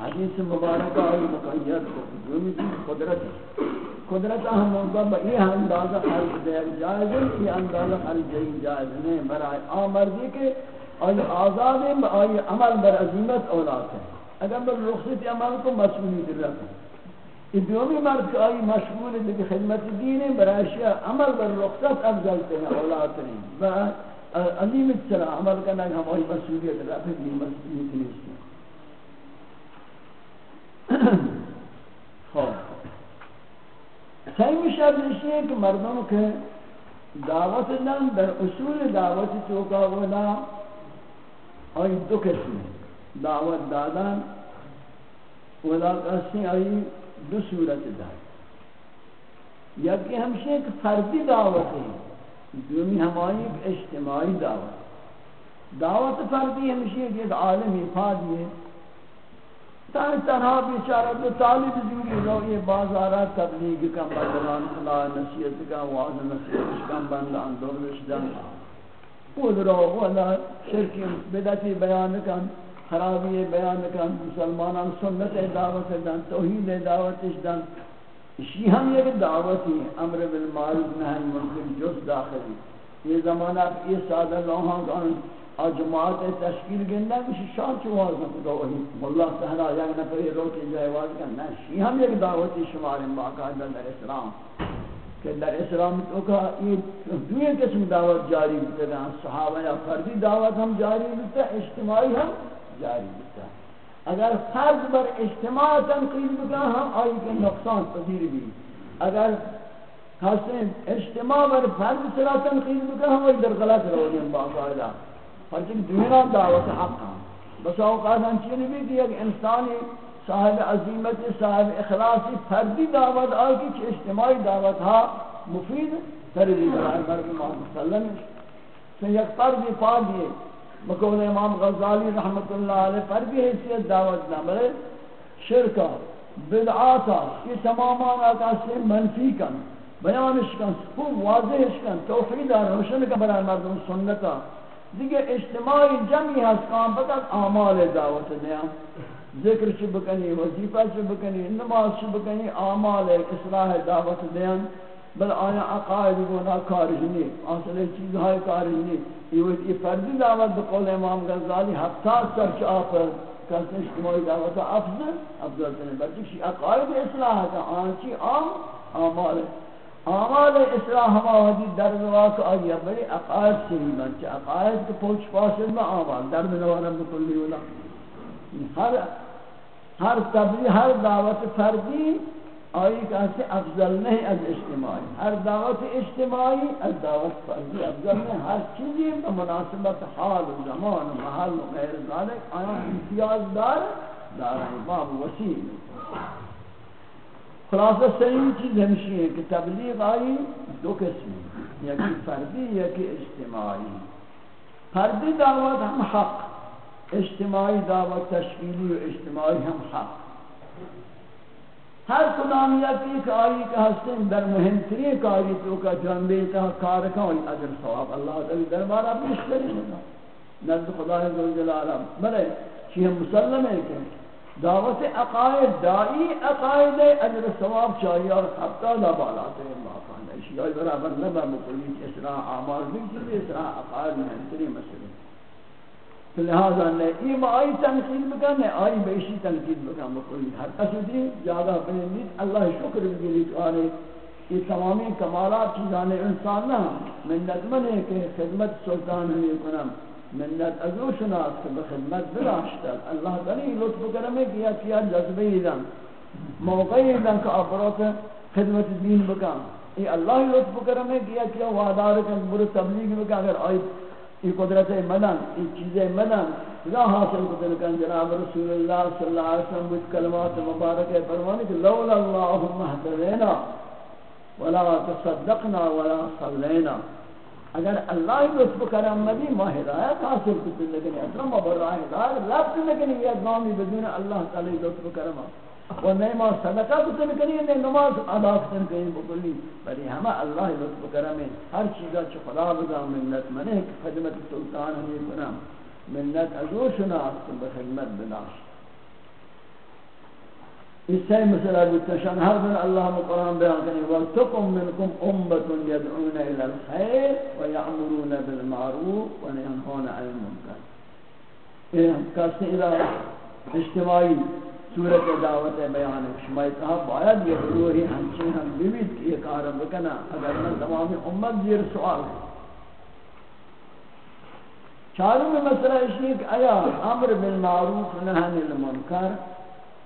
حدیث مبارک آئی، مقید کو. دومی چیز قدرت. ہے قدرت ہم موقع با یہ اندازہ خرج دے جائز ہے، یہ اندازہ خرج دے جائز نہیں برای آمردی کے آئی آزاد ہیں آئی عمل بر عظیمت اولاد ہے. اگر بر رخصت عمل کو مسئولی در رکھیں. دومی مرد کہ آئی مشغول ہے خدمت دین ہے برای عمل بر رخصت افضل تے ہیں اولاد ہیں برای عظیمت چلا عمل کرنا ہم آئی مسئولیت رکھیں دین مسئولیت نہیں *clears throat* خوب سیم شب نشی ہے کہ مردوں کے دعوت دن در اصول دعوت چوکا ودا آئی دو قسم دعوت دادن. ودا قسم آئی دو صورت دار۔ یکی ہمشی ایک فردی دعوت ہے، دومی ہماری ایک اجتماعی دعوت۔ دعوت فردی ہمشی ایک عالم افاد ہے۔ تاہی تنہا بیچارہ تو طالب جوری رو یہ بازارہ تبلیغ کم بندران خلا نصیت کا واضح نصیت کم بندان دورش دن خود رو والا شرکی بدتی بیان کن خرابی بیان کن، مسلمانان سنت دعوت دن، توحید دعوت دن. اسی ہم یہ دعوتی امر بالمعروف نہی منکر جز داخلی. یہ زمانہ یہ سادہ لوہاں اور جماعت تشکیل گندہ کسی شان چو واضح خدا وہی واللہ تعالیٰ یک نفر یہ روکی جائے واضح کرنا شی ہم ایک دعوتی شمار باقاعدہ در اسلام. کہ در اسلام تو کا یہ دوئے قسم دعوت جاری بتا ہیں صحابہ یا فردی دعوت ہم جاری بتا اجتماعی ہم جاری بتا اگر فرض بر اجتماع تنقید بتا ہم آئی کے نقصان پذیر بھی۔ اگر خاصیں اجتماع بر فرض سرا تنقید بتا ہم وہی در غلط رو گئے باقاعدہ ہرچن دنیا دعوت حق ہاں بس اوقات ہم چیزیں بھی کہ ایک انسانی صاحب عظیمت، صاحب اخلاصی فردی دعوت آئی کہ اجتماعی دعوت ہاں مفید تردی برای مرد محمد صلی اللہ علیہ وسلم سے یک فردی فادی بقول امام غزالی رحمت اللہ علیہ فردی حیثیت دعوت نہ بلے شرکہ بدعاتا یہ تمام آقا سے منفی کن، بیانش کن، خوب واضحش کن، توحید روشن کن برای مردم سنتا دیگه اجتماعی جمعی هست کام فقط اعمال دعوت دیا ذکر چی بکنی وظیفہ چی بکنی، نماز چی بکنی، اعمال اصلاح دعوت دیا بل آیا عقائد گونا کارجنی اصل چیز ہے چیزهای کارجنی یہ فردی دعوت بقول امام غزالی حتی سرچ آپ کسی اجتماعی دعوت افضل افضل تنه بلکہ شی عقائد اصلاح کا آنچی عام اعمال اعمال اصلاح ہما حدیث در نواق آئی بڑی عقائد صحیح بنچہ عقائد کو پوچھ پاسد میں اعمال در نواق بکلی ولا. ہر ہر تبلیغ ہر دعوت فردی آئی کہتے افضل نہیں از اجتماعی، ہر دعوت اجتماعی از دعوت فردی افضل نہیں، ہر چیزی مناسبت حال و زمان و محل و غیر ذالک، آیا امتیاز دار دار باب وسیع خلاصہ صحیح چیز ہمشی ہے کہ تبلیغ آئی دو قسم یکی فردی، یکی اجتماعی۔ فردی دعوت ہم حق، اجتماعی دعوت تشکیلی و اجتماعی ہم حق۔ ہر کدام یکی کہ آئی کہ ہستیں در مہمتری کاری تو کا جنبے تا کارکا و اجر ثواب اللہ تعالی دربارہ پیش کریں نزد خدا جلالہ۔ بلے چی ہم مسلم ہے کہ دعوت عقائد دائی عقائد اجر ثواب چاہیے اور ہفتہ لا بالا تے ماکان اشیاء برابر نہ مکلی اسرا اعمال بھی چیز اسرا عقائد میں تری مسئلے۔ لہذا نے یہ آئی تنقید بکنے آئی بیشی تنقید بکن مکلی ہر قصدی زیادہ اپنے نیت۔ اللہ شکر بگلی آنے یہ تمامی کمالات چیزانے انسان نہ من ندمنے کہ خدمت سلطان ہمیں کنم۔ منت ازو شناس که به خدمت براشتد الله تعالی لطف کرمه کیا کیا جذبه ایدن موقعی ایدن که افراد خدمت دین بکن ای الله لطف کرمه کیا کیا وعدار کن برو تبلیغ بکن اگر آئی ای قدرت مدن ای چیز مدن لا حاصل کتن کن جناب رسول اللہ صلی اللہ علیہ وسلم بود کلمات مبارک فرمانی کہ لولا اللہم احتدینا ولا تصدقنا ولا صلینا. اگر اللہ لطف کرم نبی ما ہدایت حاصل کرتے لیکن اکرم و برا ہدایت لفظ لیکن یہ ادنامی بدون اللہ تعالی لطف کرم و نئے ما صدقہ کتن کنی نئے نماز ادا کتن کنی بکلی۔ بلی ہمیں اللہ لطف کرم ہر چیزا چھ خدا بدا منت منے خدمت سلطان ہمیں کنم منت ازو شناس بخدمت بداشت اسے مسئلہ بتشان ہر دن اللہ میں قرآن بیان کرنے وَلْتَقُمْ مِنْكُمْ أُمَّةٌ يَدْعُونَ إِلَى الْخَيْرِ وَيَعْمُرُونَ بِالْمَعْرُوفِ وَيَنْهَوْنَ عَنِ الْمُنْكَرِ۔ یہ کسی اجتماعی صورت دعوت بیان شمائی کہا، باید یہ گروہی ہنچین ہم بیوید کی یہ کار بکنا اگر میں تمام امت زیر سوال ہے۔ چاروں میں مسئلہ اس لیے کہ آیا امر بالمعروف نہن المنکر،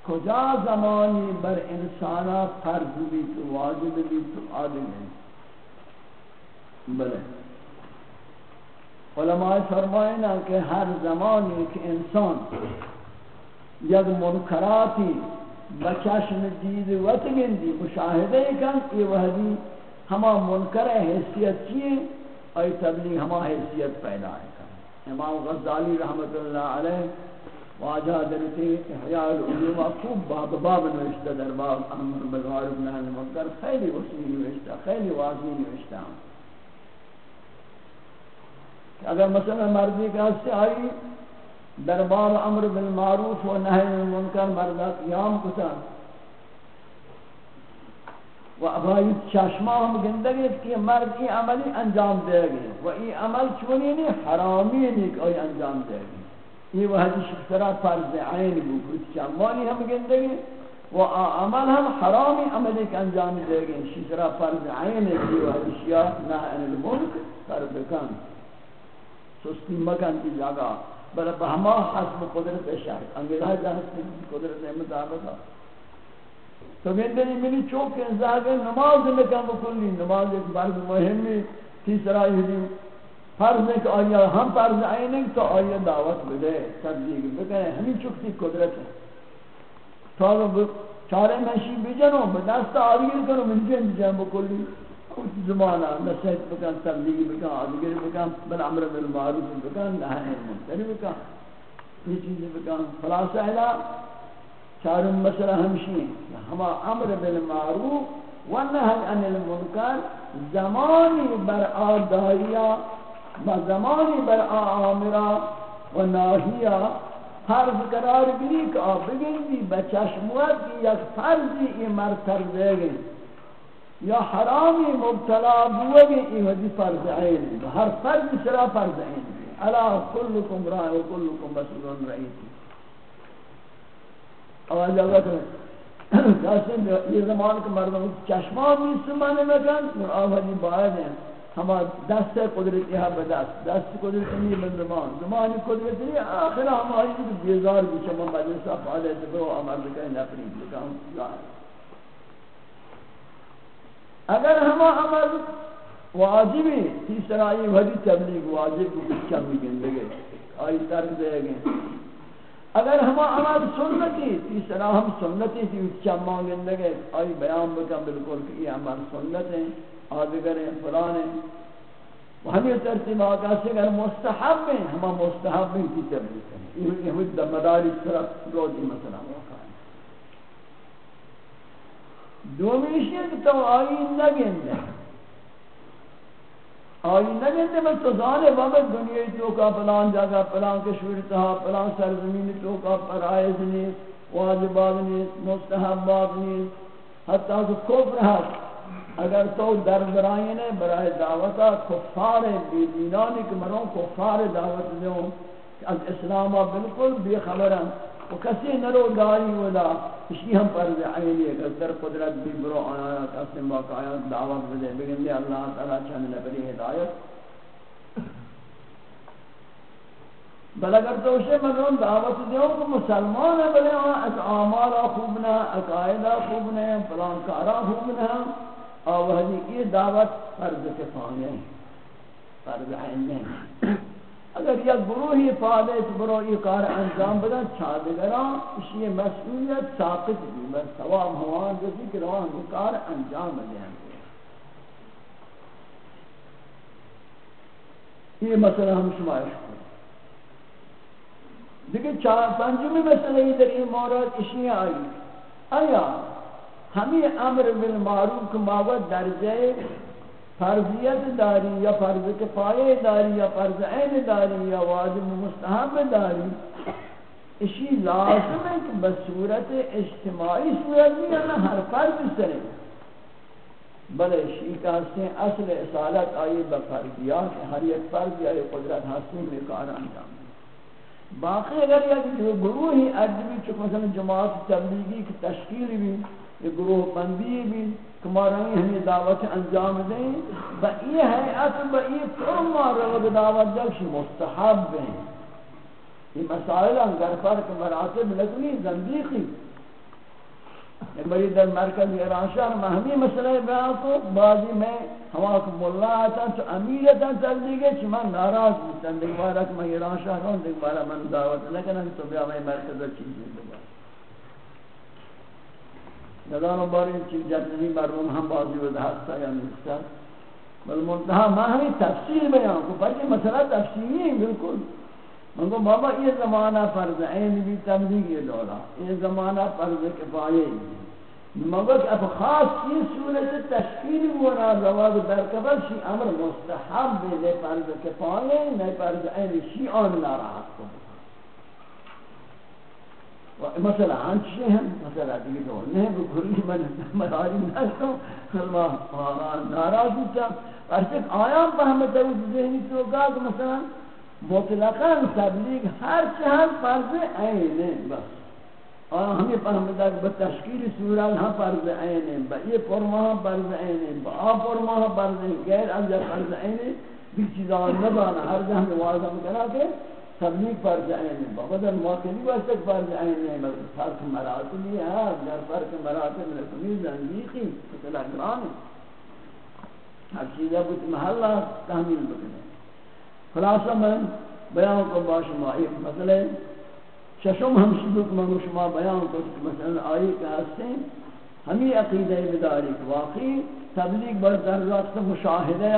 کجا زمانی بر انسانا فرض بھی تو واجب بھی تو عادل ہے۔ بلے۔ علماء فرمائنا کہ ہر زمانی کہ انسان یک منکراتی بچشم دید وطگن دی مشاہدے کن یہ وحدی ہما منکر حیثیت چیئے اور تبلیغ ہما حیثیت پیدا ہے امام غزالی رحمت اللہ علیہ واجہ درتی احیاء العلوم خوب باب باب نوشتہ در باب امر بالمعروف نهی المنکر خیلی وسیع نوشتہ، خیلی واضح نوشتہ. اگر مثلا مردی کا سے آئی در باب امر بالمعروف و نهی عن المنکر مردہ قیام کتا و ابایی چشمہ ہم گندگی کہ مرد ای عملی انجام دے گی. و ای عمل چونی نہیں حرامی نہیں کہ انجام دے گی. یہ وہ حدیث شکرہ فرض عین بو کچھ چمانی ہم گندگی، و عمل ہم حرامی عمل ایک انجام دے گئے شکرہ فرض عین ہے یہ وہ حدیث یا نحن الملک کر بکن سستی مکن کی جگہ. بلہ بہما حسب قدرت شاہد انگلہ جانت کی قدرت مطابقہ تو گندگی منی چوک انزاگے نماز مکن بکلی نماز ایک فرض مہمی تیسرا یہ فرض ہے کہ آیا ہم فرض آئیں تو آیا دعوت بدے تبلیغ بکنے ہمیں چکتی قدرت ہے۔ تو چارے منشی بجنو بدست آدگر کرو من جن جن بکلی کچھ زمانہ نصیحت بکن تبلیغ بکن آدگر بکن، بل عمر بالمعروف بکن نحن المنتری بکن، یہ چیزیں بکن۔ خلاصہ ہے چاروں مسئلہ ہمشی ہیں ہما عمر بالمعروف ونحن عن المنکر زمانی بر آدائیہ زمانی بر آمرا و ناہیا فرض قرار گری کہ آپ بگندی بچشموت کی یک فرضی ای مرتر دے گئی۔ یا حرامی مبتلا بوگی ای ودی فرض عین ہر فرض سرا فرض عین علا کلکم راہ و کلکم مسئولون رئیسی آواز اللہ کریں جیسے یہ زمان کے مردم چشمان بھی سمانے میں کن اور آوازی باید ہیں ہما دست قدرت یہاں بدست دست۔ قدرت نہیں من زمان زمانی قدرت نہیں آخر ہم آئی بیزار بھی چما مجلسہ فعالے سے دو عمر لکھیں نفری لکھیں ظاہر اگر ہما عمل واجب واجبی تیسرا یہ وحدی تبلیغ، واجب کو کچھ چمی گندگے آئی ترک دے گئے۔ اگر ہما عمل سنتی تیسرا ہم سنتی تھی چما گندگے آئی بیان بکن بالکل کہ یہ عمل سنت ہیں آدگر ہیں، فلان ہیں۔ وہ ہمیں ترتیب آگاہ سے اگر مستحب ہیں ہمیں مستحب ہیں کی تبلیغ ہیں۔ یہ حد مداری طرف روزی مسئلہ موقع ہے۔ دومیشی ہے کہ تو آئین نگندے آئین نگن دے میں تو زانے وقت دنیا تو کا پلان جگہ پلان کشور تہا پلان سرزمین تو کا پرائز نہیں واجبات نہیں مستحبات نہیں حتی کہ کفر ہے اگر تو در برائنے برائے دعوتا کفار بی دینانی کہ مروں کفار دعوت دیوں از اسلام بالکل بے خبر ہیں و کسی نرو داری ودا اسی ہم پر عینی ہے در قدرت بھی برو آیا کسی موقع دعوت دے بگن دے اللہ تعالیٰ چند نبری ہدایت۔ بل اگر تو اسے مرون دعوت دیوں کہ مسلمان ہے بلے از آمالا خوب نہ عقائدہ خوب نہ پلان کارا خوب نہ۔ آوہدی یہ دعوت فرض کفایہ ہے، فرض عین نہیں اگر یک گروہی فعالیت برو یہ کار انجام بدن چادگران اس یہ مسئولیت ساقط بھی بس ثواب ہوان جیسی کہ روان کار انجام بدن یہ مسئلہ ہم شمائش کریں۔ دیکھیں، چار پنجمی مسئلہ ہی در یہ مورد اشیاء آئی۔ آیا ہمیں امر بالمعروف ماوت درجہ فرضیت داری یا فرض کفایہ داری یا فرض عین داری یا واجب مستحب داری، اسی لازم ہے کہ بصورت اجتماعی صورت بھی ہے ہر فرد سرے۔ بلے شیعہ ہستے ہیں اصل اصالت آئی بفردیات ہر یک فرد آئی قدرت ہستے میں کار انجام۔ باقی اگر یک جو گروہ ہی ادبی چکہ مثلا جماعت تبلیغی کی تشکیل بھی، یہ گروہ بندی بھی کمارانی ہمیں دعوت انجام دیں۔ با یہ حیعت با یہ فرما رغب دعوت دلشی مستحب ہیں۔ یہ مسائل اگر فرق مراتب لکنی زندیقی بری در مرکز ایران شہر میں ہمیں مسئلہ بیان کو بعضی میں ہوا کو مولا آتا تو امیرتا چل دیگے چھ من ناراض بودتا دیکھ بارا کہ میں ایران شہر ہوں، دیکھ بارا من دعوت لیکن تو بیا میں مرکز چیزی دیگا ندانو باری چیز جتنی مردم ہم بعضی ود ہستا یا نستا بل منتہا میں ہمیں تفسیر بیان کو پر یہ مسئلہ تفسیری ہے بالکل من کو بابا یہ زمانہ فرض عین بھی تبلیغ یہ دولا یہ زمانہ فرض کفایہ ہے مگر اب خاص یہ صورت تشکیل ہونا رواز برکبر شی امر مستحب لے فرض کفایہ نہیں فرض عین شی آن ناراحت کو مثلا ہنچے ہیں مثلا دیگه دور نہیں بکلی من مداری نشتوں اللہ ناراض ہوتا۔ ارچک آیام فهمت ہے ذہنی تو کہ مثلا مطلقاً تبلیغ ہر چہر فرض عین بس۔ اور ہمیں فهمتا کہ بتشکیل سورہ ہاں فرض عین ہے با یہ فرما فرض عین ہے با آ فرما فرض عین غیر انجا فرض عین ہے، بھی چیزاں نبانا، ہر جہاں میں واضح کرا کہ تبلیغ فرض عین ہے۔ بغدر موقعی واسطے فرض عین ہے مگر فرق مراتبی ہے۔ ہاں، در فرق مراتب رکمی زندیقی مثلا گران ہر چیزہ بہت محلہ تحمیل بکنے۔ خلاصہ میں بیان کو با شما مسئلہ ششم ہم شدوک میں شما بیان کو مثلا آئی کہ ہستے ہمیں عقیدہ بداری واقعی تبلیغ بر ضرورت مشاہدہ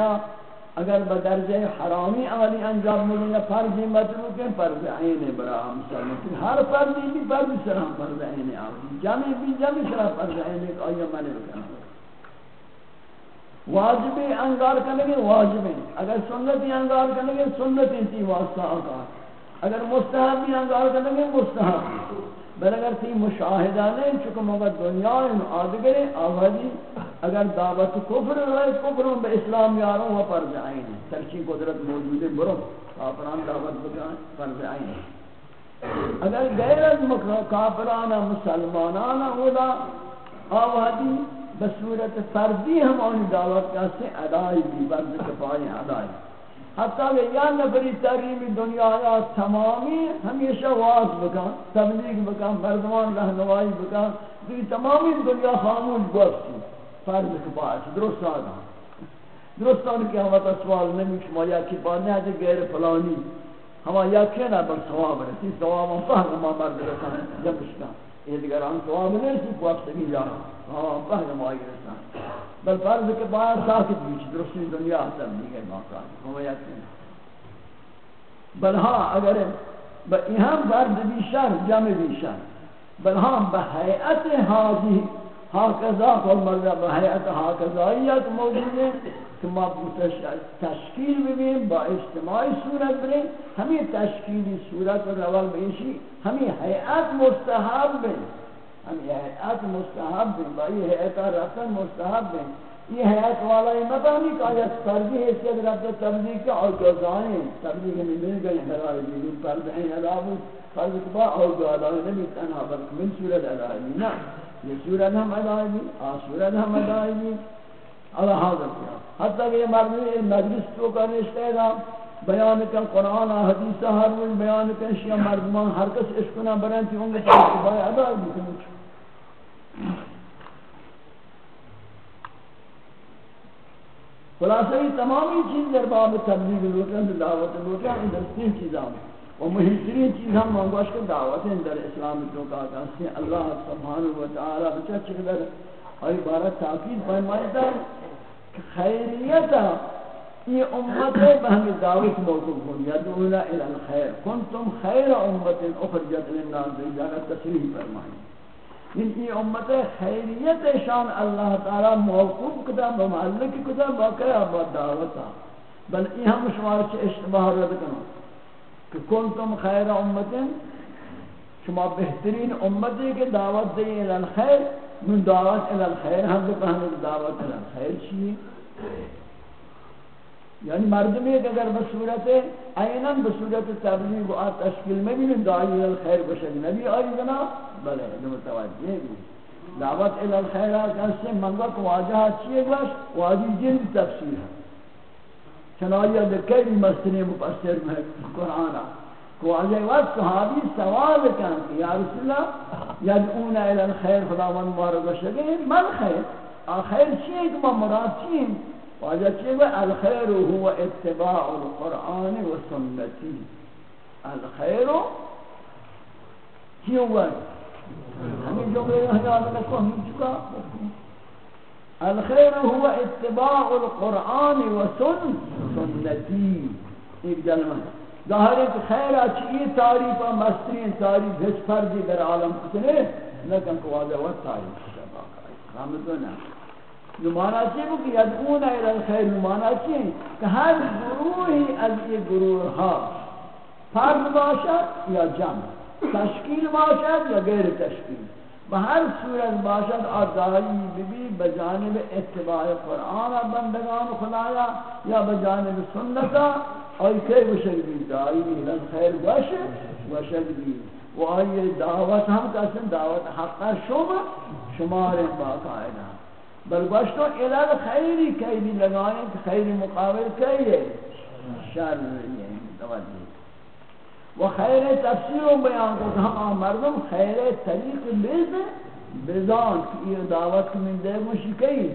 اگر بدرجہ حرامی عملی انجام ملی یا فرضی مطلوب ہے، فرض عین برا مثلا ہر فرضی بھی فرض سرام فرض عین آئی جمعی بھی جمعی سرام فرض عین آئی منی بکنا واجبی انگار کرنے گے واجبی اگر سنتی انگار کرنے گے سنتی تی واسطہ آکار اگر مستحبی انگار کرنے گے مستحب بل اگر تی مشاہدہ نہیں چکہ مگر دنیا ان آدگرے آوازی، اگر دعوت کفر روائے کفر بے اسلام یاروں ہاں وہ فرض آئین ہے ترچی قدرت موجود برو، کافران دعوت بکائیں فرض آئین ہے اگر غیر از کافران، مسلمانان، اولا، آوازی، بصورت فردی ہم آنی دعوت کا سے ادائی بھی برد کفائی، ادائی۔ حتی کہ یا نفری تحریم دنیا یا تمامی ہمیشہ واز بکن تبلیغ بکن مردمان رہنوائی بکن دیکھ تمامی دنیا خاموش گوشتی فرد کفائی درست آدھا درست آدھا کہ ہم سوال نمی شما یا کفائی نہیں ہے غیر فلانی. ہما یا کینا بر سواب رسی سواب ہم فہم ہما مرد رسان. جب اشکا یہ دیگر ہم سواب نہیں سی پواب سکی جا ہاں فہم آئی رسان بل فرض کے بعد ساکت بیچ درستی دنیا حسن دیگے موقع ہم یقین بل ہاں اگر با اہم فرض بیشر جمع بیشر بل ہاں بحیعت حاضی ہاکذا قول مرد بحیعت ہاکذائیت موجود ہے کہ ما تشکیل ببین، با اجتماعی صورت بریں ہمیں تشکیلی صورت و روال بیشی ہمیں حیعت مستحب بیں ہم یہ حیات مستحب ہیں، بھائی حیات رفتن مستحب ہیں۔ یہ حیات والا یہ مطانی کہ آیت فرضی حیثیت رفت تبلیغ کا اور جزائیں تبلیغ میں مل گئی حرار دیدن فرض ہیں علاوہ فرض کبا اور جزائیں نبی تنہا بلکہ من صورت علائی نا یہ صورت ہم علائی آ صورت ہم علائی اللہ حاضر کیا۔ حتی کہ یہ مردمی مجلس تو کا نشتے گا بیان کن قرآن و حدیث، ہر روز بیان کن، شیعہ مردمان ہر کس اشکنا برنتی ہوں گے تاکہ بائی ادائی بکنی خلاصہ یہ تمامی چیز در باب تبلیغ لوٹن، دعوت لوٹن ان در تین چیزاں۔ و مہمترین چیز ہم مانگوش کے دعوت در اسلام تو کا کہ اللہ سبحانہ و تعالی بچا چقدر اور عبارت تاکید فرمائے تھا کہ یہ امت بہم دعوت موضوع ہوں یدعونا الى الخیر۔ کنتم خیر امت اخرجت للناس۔ یعنی جانا تصریح فرمائیں۔ یعنی ان کی امت خیریت شان اللہ تعالی موقوف کدا ممالک کدا باقی آباد دعوتا بل ای ہم شمار چھ اشتباہ رد کنو کہ کنتم خیر امت، شما بہترین امتی کے دعوت دیں الالخیر من دعوت الالخیر ہم بکہنے دعوت الالخیر چیئے۔ یعنی مردمی کہ اگر بصورت عیناً بصورت تبلیغ و آت تشکیل میں بھی دعائی الخیر بشک نبی آئی جنا بلے متوجہ بھی دعوت الخیر کیسے منگا کو واجہ چیئے گوش؟ واجی جلد تفسیر ہے چنائی اگر کئی مستنی مفسر میں قرآن کو واجہ وقت صحابی سوال کن کہ یا رسول اللہ یدعون الخیر، خداوند مبارک بشکے من خیر؟ آخر چیئے کہ ما مراد چیئے واجہ چیئے الخیر هو اتباع القرآن و سنتی الخیر کیوں ہوا ہمیں جو کہ یاد رکھو ہم چکا الخیر هو اتباع القرآن و سن سنتی. ایک جلمہ ظاہر ہے کہ خیر اچھی تعریف مسترین تعریف ہس فردی در عالم کتنے لیکن کو واضح تعریف ہم تو نہ نمانا چیئے کہ یدعون الى الخیر نمانا چیئے کہ ہر گروہی از یہ گروہ ہا فرد باشد یا جمع، تشکیل باشد یا غیر تشکیل۔ بہر صورت باشد آدائی بی بجانب اتباع قرآن بندگان خدایا یا بجانب سنتا آئی کئی بشک بھی دائی الى الخیر باشد بشک بھی و آئی دعوت ہم کسن دعوت حقا شما، شمار باقاعدہ بل گوشتو الال خیری کئی بھی لگائیں کہ خیر مقابل کئی ہے شر یہ توجہ۔ و خیر تفسیر و بیان کو ہم ہاں، مردم خیر طریق بیز بزان کہ یہ دعوت کی من دے مشی کئی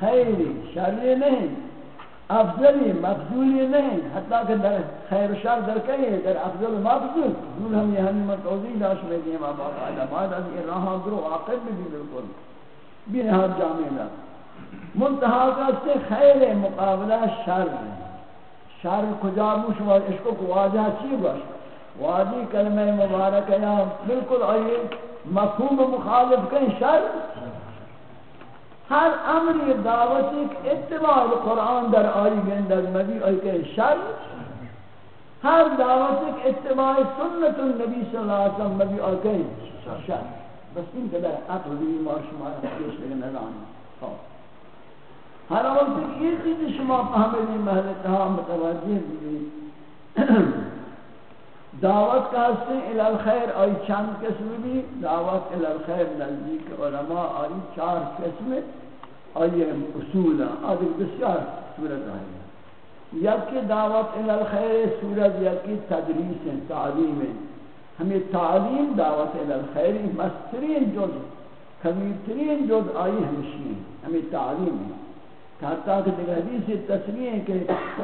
خیری، شر نہیں۔ افضلی، مفضولی نہیں۔ حتیٰ کہ در خیر و شر در کئی ہے در افضل مفضول۔ دول ہم یہ ہمیں توضیح داشت میں دیم آبا قائدہ بعد از یہ راہاں درو واقع بھی بالکل بھی نہاد جامعہ دا منتحا کا سے خیر مقابلہ شر شر کجا موش عشق کو واجہ چی باش؟ واجی کلمہ مبارک یا بالکل آئیے مفہوم مخالف کہیں شر؟ ہر امر دعوت ایک اتباع قرآن در آئی گندر مبی آئی کہ شر۔ ہر دعوت ایک اتباع سنت النبی صلی اللہ علیہ وسلم مبی آئی کہ شر۔ بس این قدر عقل بھی ما شما پیش لگے نظام ہر وقت یہ چیز شما فهمید محلتها متوجہ بھی دعوت کا ہستے الالخیر آئی چند قسم بھی دعوت الالخیر نزدیک علماء آئی چار قسم آئی اصول آدھر بسیار صورت آئی یکی دعوت الالخیر صورت یکی تدریس، تعلیم. ہے ہمیں تعلیم دعوت الخیر مسترین جز کبیرترین جز آئی ہمشی ہیں، ہمیں تعلیم ہے حتیٰ کہ دیکھ حدیث تصریح ہے کہ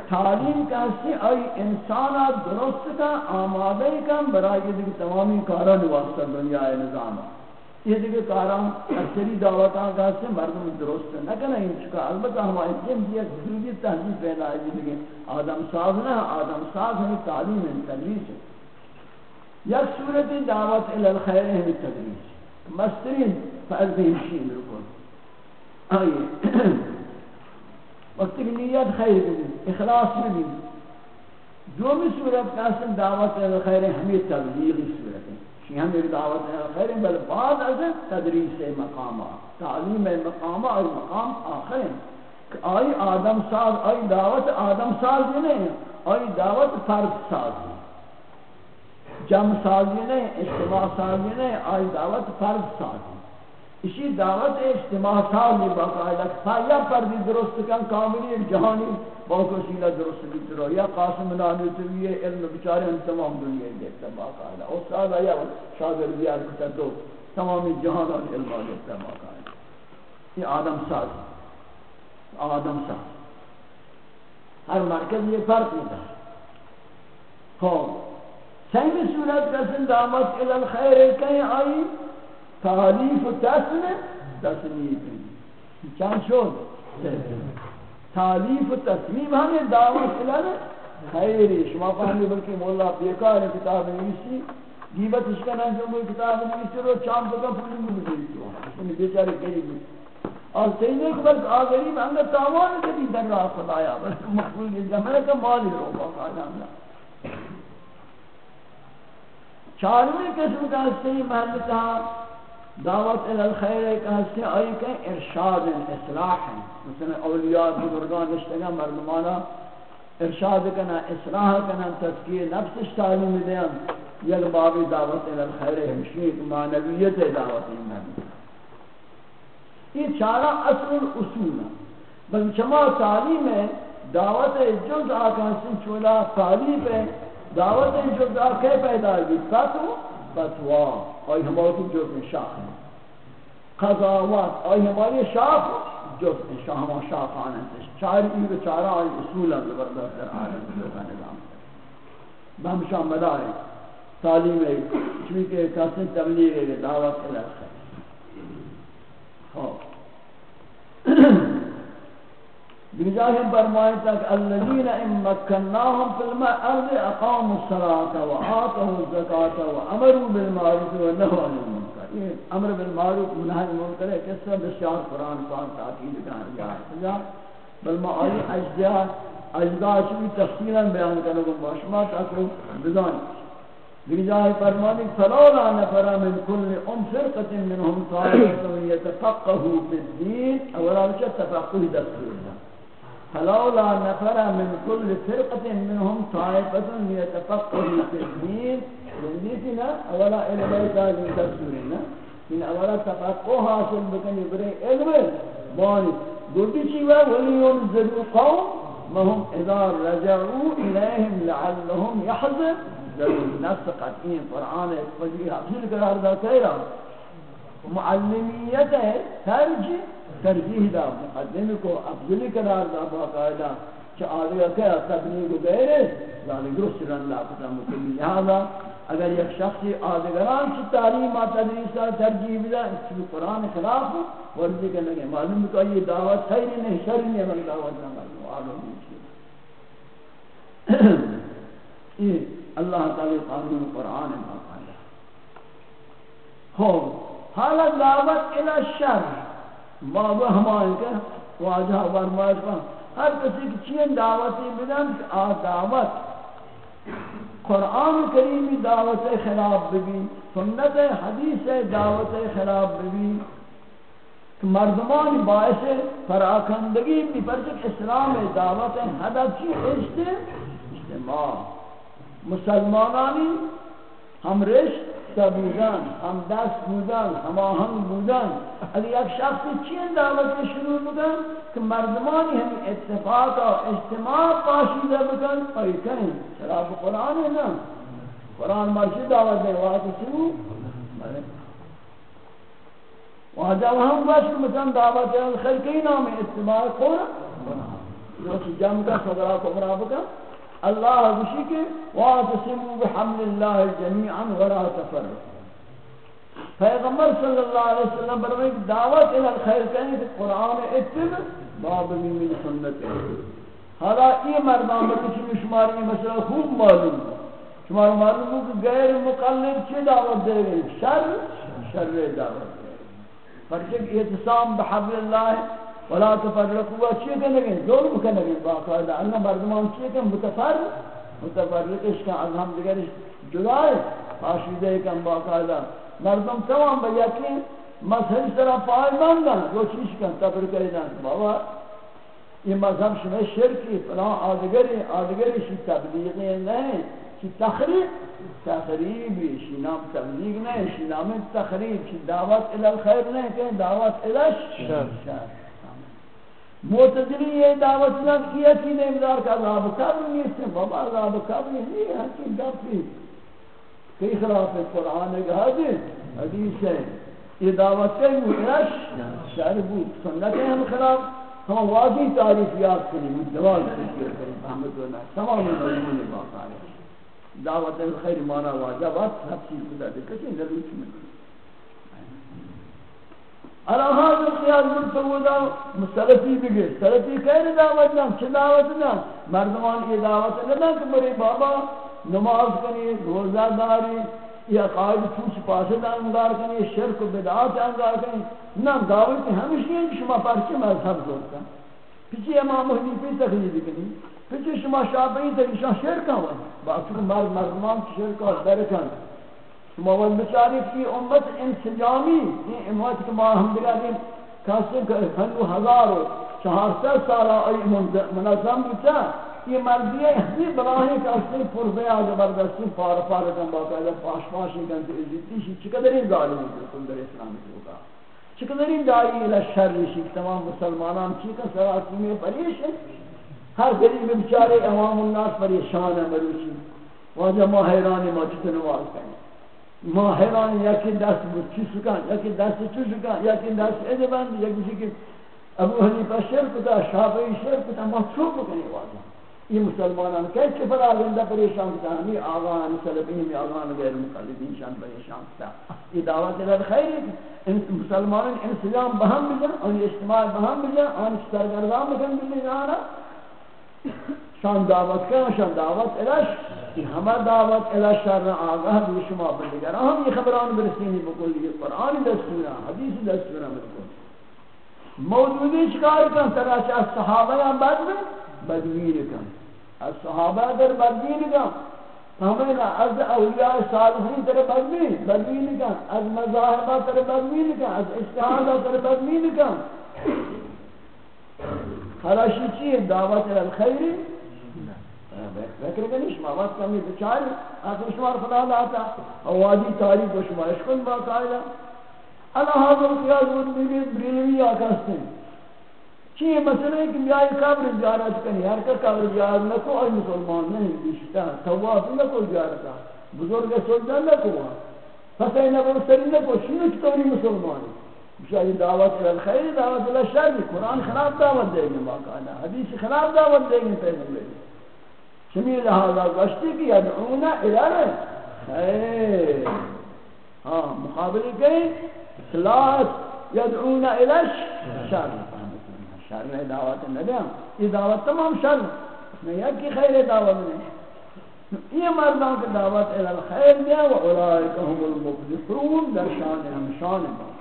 تعلیم کا حصے آئی انسانا درست کا، آمادہ کا، برای دیکھ تمامی کاران واسطہ دنیا نظام۔ یہ دیکھ کاران اکثری دعوتاں کا حصے مردم درست نہ کنا ان چکا البتہ ہماری جن دیا خریدی تحضیب پیدا ہے دیکھ آدم ساز نہ، آدم ساز ہمیں تعلیم ہے، تدریس ہے۔ یک صورت دعوت الالخیر ہے تدریس مسترین فرض ہمشی بالکل آئیے وقت کی نیت خیر بھی اخلاص بھی جو بھی صورت کا اصل دعوت الخیر ہمیں تبلیغی صورت ہے شی ہم ایک دعوت الخیر بل بعد از تدریس مقامہ تعلیم مقامہ اور مقام آخر ہے آئی آدم ساز آئی دعوت آدم ساز نہیں آئی دعوت فرد ساز. ہے جمع سازی نہیں اجتماع سازی نہیں آئی دعوت فرد سازی۔ اسی دعوت اجتماع سازی باقاعدہ یا پردی درست کن کاملی ایک جہانی باقی وسیلہ درست بھی درو یا قاسم نامی تویے علم بچارے ہم تمام دنیا دیکھتا باقاعدہ استاد آیا شاگر بیار کتا دو تمامی جہان اور علم دیکھتا باقاعدہ یہ آدم ساز آدم ساز ہر مرکز یہ فرق نہیں تھا خوب سنگ صورت کسن دامت الالخیر کہیں آئی تعلیف و تسن تصنیف چند شد تعلیف و تصنیف ہمیں دعوت الالخیر شما فهمی بلکہ مولا بیکار کتاب نویسی گیبت اس کا نام جو کتاب نویسی رو چام بگم پولی مجھے تو انہیں بیچارے کری بھی اور سیدے کے بلک آگری میں انگر تاوان کبھی در راہ خدایا بلکہ مقبول گئی جمعہ کا مالی رو باقا جامعہ چارمی قسم کا ہستے ہی محل تھا دعوت الالخیر کا ہستے آئی کہ ارشاد اصلاح ہیں مثلا اولیاء، بزرگان اشتگا مردمانا، ارشاد کنا، اصلاح کنا تذکیر نفس تعلیم دیں یک بابی دعوت الالخیر ہمشی معنویت دعوت محل یہ چارہ اصل اصول ہیں بل شما تعلیم ہے، دعوت جز آکان چولا تعلیم ہے۔ دعوت جز آکے پیدا ہے فتو فتوا آئی ہماری جز شاخ ہے قضاوات آئی ہماری شاخ جز شاہ ہما شاخ آنے سے چاری ایو چارہ آئی اصولا زبردست در عالم جو کا نظام بہمشہ مدار تعلیم ہے چونکہ کسی تبلیغ ہے دعوت الگ ہے خوب بجاه برمائتك الذين إن مكناهم في الأرض أقاموا الصلاة وآتوا الزكاة وأمروا بالمعروف ونهوا عن المنكر. أمر بالمعروف ونهى عن المنكر ہے کس طرح بسیار قرآن پاک تاکید جا بل ما آئی اجزاء اجزاء شوی تفصیلا بیان کرنے کو باشما تاکو بدان بجاه فرمانی فلولا نفر من كل ام فرقة منهم طائفة يتفقهوا في الدين اولا بشا تفقه دستور فلولا نفر من كل فرقة منهم طائفة يتفقهوا في الدين لذيتنا اولا الى بيت هذه تفسيرنا من اولا تفقه حاصل بكن يبري علم. باني دوتي شيوا ولينذروا قوم ما هم اذا رجعوا اليهم لعلهم يحذر نفس قطعين قرآن فجيه حفظ قرار دا كيرا معلمیت ہے ترجیح ترجیح دا مقدم کو افضل قرار دا، باقاعدہ کہ آدھگا کہ تبلیغ غیر ذالک درست رن لا پتا مکلی لہذا اگر یک شخصی آدھگران کی تعلیم تدریسا ترجیح دا، اس کی قرآن خلاف ورزی کرنے کے معلوم کہ یہ دعوت خیر نہیں، شر نہیں ہے دعوت نہ معلوم آلوم *clears throat* یہ اللہ تعالی قانون قرآن باقاعدہ۔ خوب حالا دعوت الى الشر بابا ہمارے کے واجہ فرمائش کا ہر کسی کی چین دعوتی بدن کہ آ دعوت۔ قرآن کریمی دعوت خلاف بھی سنت حدیث دعوت خلاف بھی مردمان باعث فراکندگی بھی پرچک اسلام دعوت حدث کی اجتماع۔ مسلمانانی ہم رشت بودن ہم دست بودن ہم آہنگ بودن اگر یک شخصی چین دعوت شروع بکن؟ کہ مردمانی ہم اتفاق و اجتماع پاشیدہ بکن. پای کنیں شراب قرآن ہے نا قرآن مرشد دعوت دے وقت شروع واجہ وہاں باشد مثلا دعوت خلقی نام اتباع قرآن جو جمع کا صدرہ کو مرابکن اللہ خوشی کے وَاعْتَصِمُوا بِحَمْلِ اللَّهِ جَمِيعًا وَلَا تَفَرَّقُوا. پیغمبر صلی اللہ علیہ وسلم فرمائے کہ دعوت الى الخیر کہیں کہ قرآن اتبع باب من سنت حالا یہ مردان بکشی شماری مسئلہ خوب معلوم ہے۔ شمار معلوم ہو کہ غیر مقلد چی دعوت دے گئے شر شر دعوت دے رہے گئے فرچک اعتصام بحبل اللہ ولا تفرقوا. چی کہ نہیں ظلم کہ نہیں باقاعدہ اللہ مردمان چی کہ متفرق؟ متفرق اس کا از ہم دیگر جدا ہے آشیدہ باقاعدہ مردم تمام با یقین مذہب طرح پائے ماندن جو چیز کن؟ تفرقہ دن بابا یہ مذہب شما شرکی فلان آدگری آدگری شی تبلیغی نہیں شی تخریب؟ تخریبی. شی نام تبلیغ نہیں شی نام تخریب؟ شی دعوت الالخیر نہیں کہ دعوت الالشر شر. معتدلی یہ دعوت نہ کیا کہ نمیدار کا عذاب قبر نہیں ہے بابا عذاب قبر نہیں یعنی ہے کہ گپی کئی خلاف قرآن ہے حدیث حدیث ہے یہ دعوت ہے مرش شر بود. سنت ہے ہم خلاف. ہم واضح تعریف یاد کریں جواب ذکر کریں احمد اللہ تمام مضمون باقا ہے دعوت خیر مانا واجبات تفصیل خدا دے کسی الا حاضر خیال بود تو بودا مسلطی بگیر سلطی کئی دعوت نام چه دعوت مردمان کی دعوت ندن بابا نماز کنی روزه داری یا قاضی پوچ پاسد دار کنی شرک و بدعات انگار کنی نه دعوت همیشه این شما پرچه مذهب دوستن پیچه امام حنیفی تقلید کنی پیچه شما شافعی تقلید شرک هم با اصول مرد مردمان شرک ها درکن شما بچاری کی امت انسجامی، یہ امت کے ما ہم دیگر دین کاسے کہ ہزار چہار سو سال ای منظم بچا یہ مردی ہے، یہ براہی کاسے پر بیا زبردستی پار پار کن باقاعدہ پاش پاشی کن تو عزتی شی چقدر ظالم ہے کل در اسلام کے ہوگا چقدر دائی الى شر شی تمام مسلمانان چی کا سراسی میں پریش ہے۔ ہر غریب بیچارے عوام الناس پریشان ہے مروچی واجہ ما حیرانی ما چیز نواز کریں ما حیرانی یکی دست بود چی سکن یکی دست چی سکن یکی دست ایده بند یکی سکن ابو حنیفہ شرک کتا، شافعی شرک کتا، ما چوب بکنی واجہ یہ مسلمانان کئی چی پر آگندہ پریشان کتا یعنی ہمی آغان سلبین ہمی آغان غیر مقلدین شان پریشان کتا. یہ دعوت در خیری مسلمانان انسلام بہم بجن ان اجتماع بہم بجن ان سرگردان بکن بجن آنا شان دعوت کن، شان دعوت الش کہ ہمہ دعوت الى شر آگاہ بھی شما بندگر ہم یہ خبران برسینی بکل یہ قرآن دستورا حدیث دستورا بکل۔ موجودی چکار کن تراچ از صحابہ یا بد بدو بدویر کن۔ از صحابہ در بدویر کن۔ ہمیں از اولیاء صالحین تر بدویر بدویر کن۔ از مذاہبہ تر بدویر کن، از اشتحادہ تر بدویر کن۔ خلاشی چیئے دعوت الخیری فکر کنی شما وقت کمی بچاری آخر شما رو خدا لاتا اوادی تاریخ و شما اشکن باقاعدہ اللہ حاضر قیاض بود بیبید بریلوی آکستن چیئے مسئلہ ہے کہ بیائی قبر زیارت کنی ہر کا قبر زیارت نکو، آئی مسلمان نہیں بیشتا توافی نکو زیارتا بزرگ سجدہ نکو. فتح نکو سری نکو شنو چطوری مسلمانی بشاری دعوت الخیر دعوت الشر قرآن خلاف دعوت دے گی باقاعدہ حدیث خلاف دعوت دے گی پیغمبر. چمی لہذا گشتی کی یعنی یدعونا الہ ہاں مقابلی کہیں اصلاحات یدعونا الہ شر۔ شر دعوت ندیاں یہ دعوت تمام شر۔ میں یکی خیر دعوت نہیں یہ مردان کی دعوت الہ الخیر دیا۔ و اولائک هم المفلحون۔ در شان، ہم شان با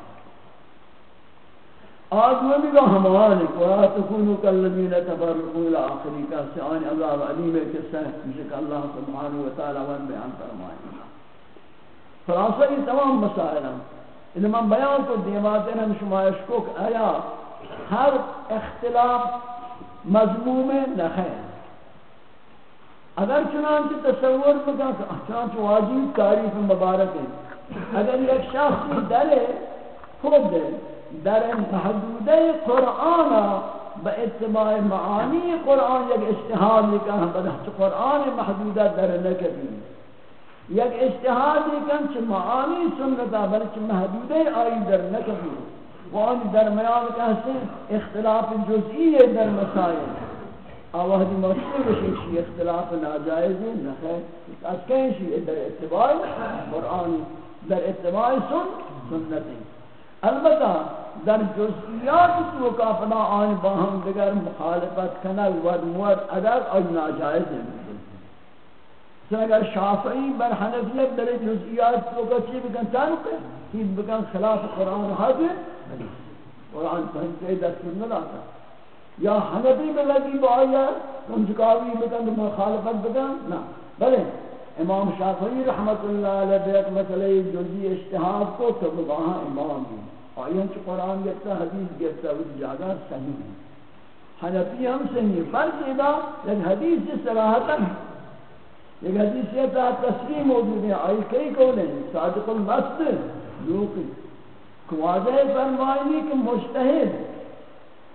آدمی کا ہمان کو تکونو کالذین تفرقوا الى آخری کا سعان عذاب علیم کے ساتھ مشک اللہ سبحانہ و تعالی ون بیان فرمائے خلاصہ یہ تمام مسائل ہیں۔ ان من بیان کو دیوات ہیں شمایش کو کہ آیا ہر اختلاف مضموم نخیر اگر چنانچہ تصور بکا کہ چنانچہ واجب تعریف مبارک ہے۔ اگر ایک شخص در خود در محدوده قرآن به اتباع معانی قرآن یک اجتهاد کن به قرآن محدوده در نکبی یک اجتهاد کن چه معانی سنتا بلکه محدوده آئی در نکبی و آن درمیان که اختلاف جزئی در مسائل. آوازی مشکل بشی شی اختلاف ناجائزی نخیر از کہیں شی در اتباع قرآن در اتباع سن سنتی. البتہ در جزئیات تو کا فنا آن باہم دیگر مخالفت کنا ود مود اگر اور ناجائز ہے سن اگر شافعی بر حنفیت در جزئیات تو کا چی بکن تنق کی بکن خلاف قرآن حاضر قرآن فہم سے دستور نہ لاتا یا حنفی میں لگی بایا ہم بکن، مخالفت بکن نہ بلے امام شافعی رحمت اللہ علیہ بیت مسئلہ جزی اشتہاد کو تو وہاں امام ہیں۔ آئین چھ قرآن گفتا حدیث گفتا وہ زیادہ صحیح ہے حنفی ہم صحیح فرق ادا لیکن حدیث سے صراحتا ہے ایک حدیث یہ تھا تصریح موجود ہے آئی کئی کون ہیں؟ صادق المست لوکی واضح فرمائنی کہ مجتہد۔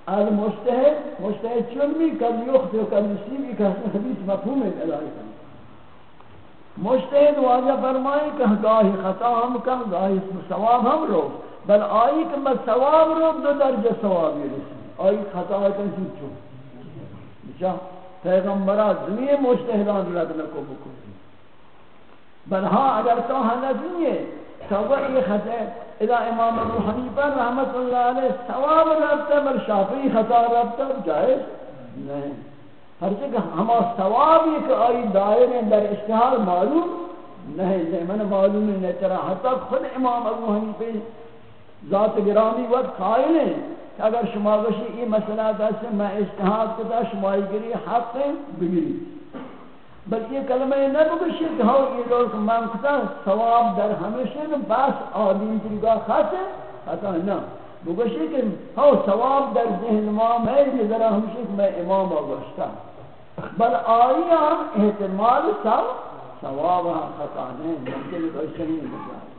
المجتہد مجتہد چنمی کل یخت و کل نسیبی کہ حدیث مفہوم ہے الہی فرمائنی مجتہد واجہ فرمائے کہ گاہی خطا ہم کم گاہی ثواب ہم رو۔ بل آئی کہ میں ثواب رو، دو درجہ ثوابی رسی۔ آئی خطا کن سی چو بچا پیغمبرہ زمین مجتہدان لگنا کو بکن۔ بل ہاں اگر تو حنفی ہے تو یہ خطا اذا امام ابو حنیفہ رحمت اللہ علیہ ثواب ربتا بل شافعی خطا ربتا جائز نہیں۔ ہر چکہ ہما ثواب یہ کہ آئی دائر در اشتہار معلوم نہیں نہیں من معلوم نہیں ترا حتی خود امام ابو حنیفہ ذات گرامی وقت قائل ہیں کہ اگر شما گوشی یہ مسئلہ سے میں اشتہار کتا شمائی گری حق بگری بلکہ یہ کلمہ نہ بگوشی کہ ہاں یہ لوگ من کتا ثواب در ہمیشہ بس آدین تریگا خط ہے خطا نہ۔ بگوشی کہ ہاں ثواب در ذہن امام ہے، یہ ذرا ہمشہ میں امام آگوشتا بل آئی ہم احتمال سب ثواب ہاں خطا نہیں ممکن کوئی سنی نہیں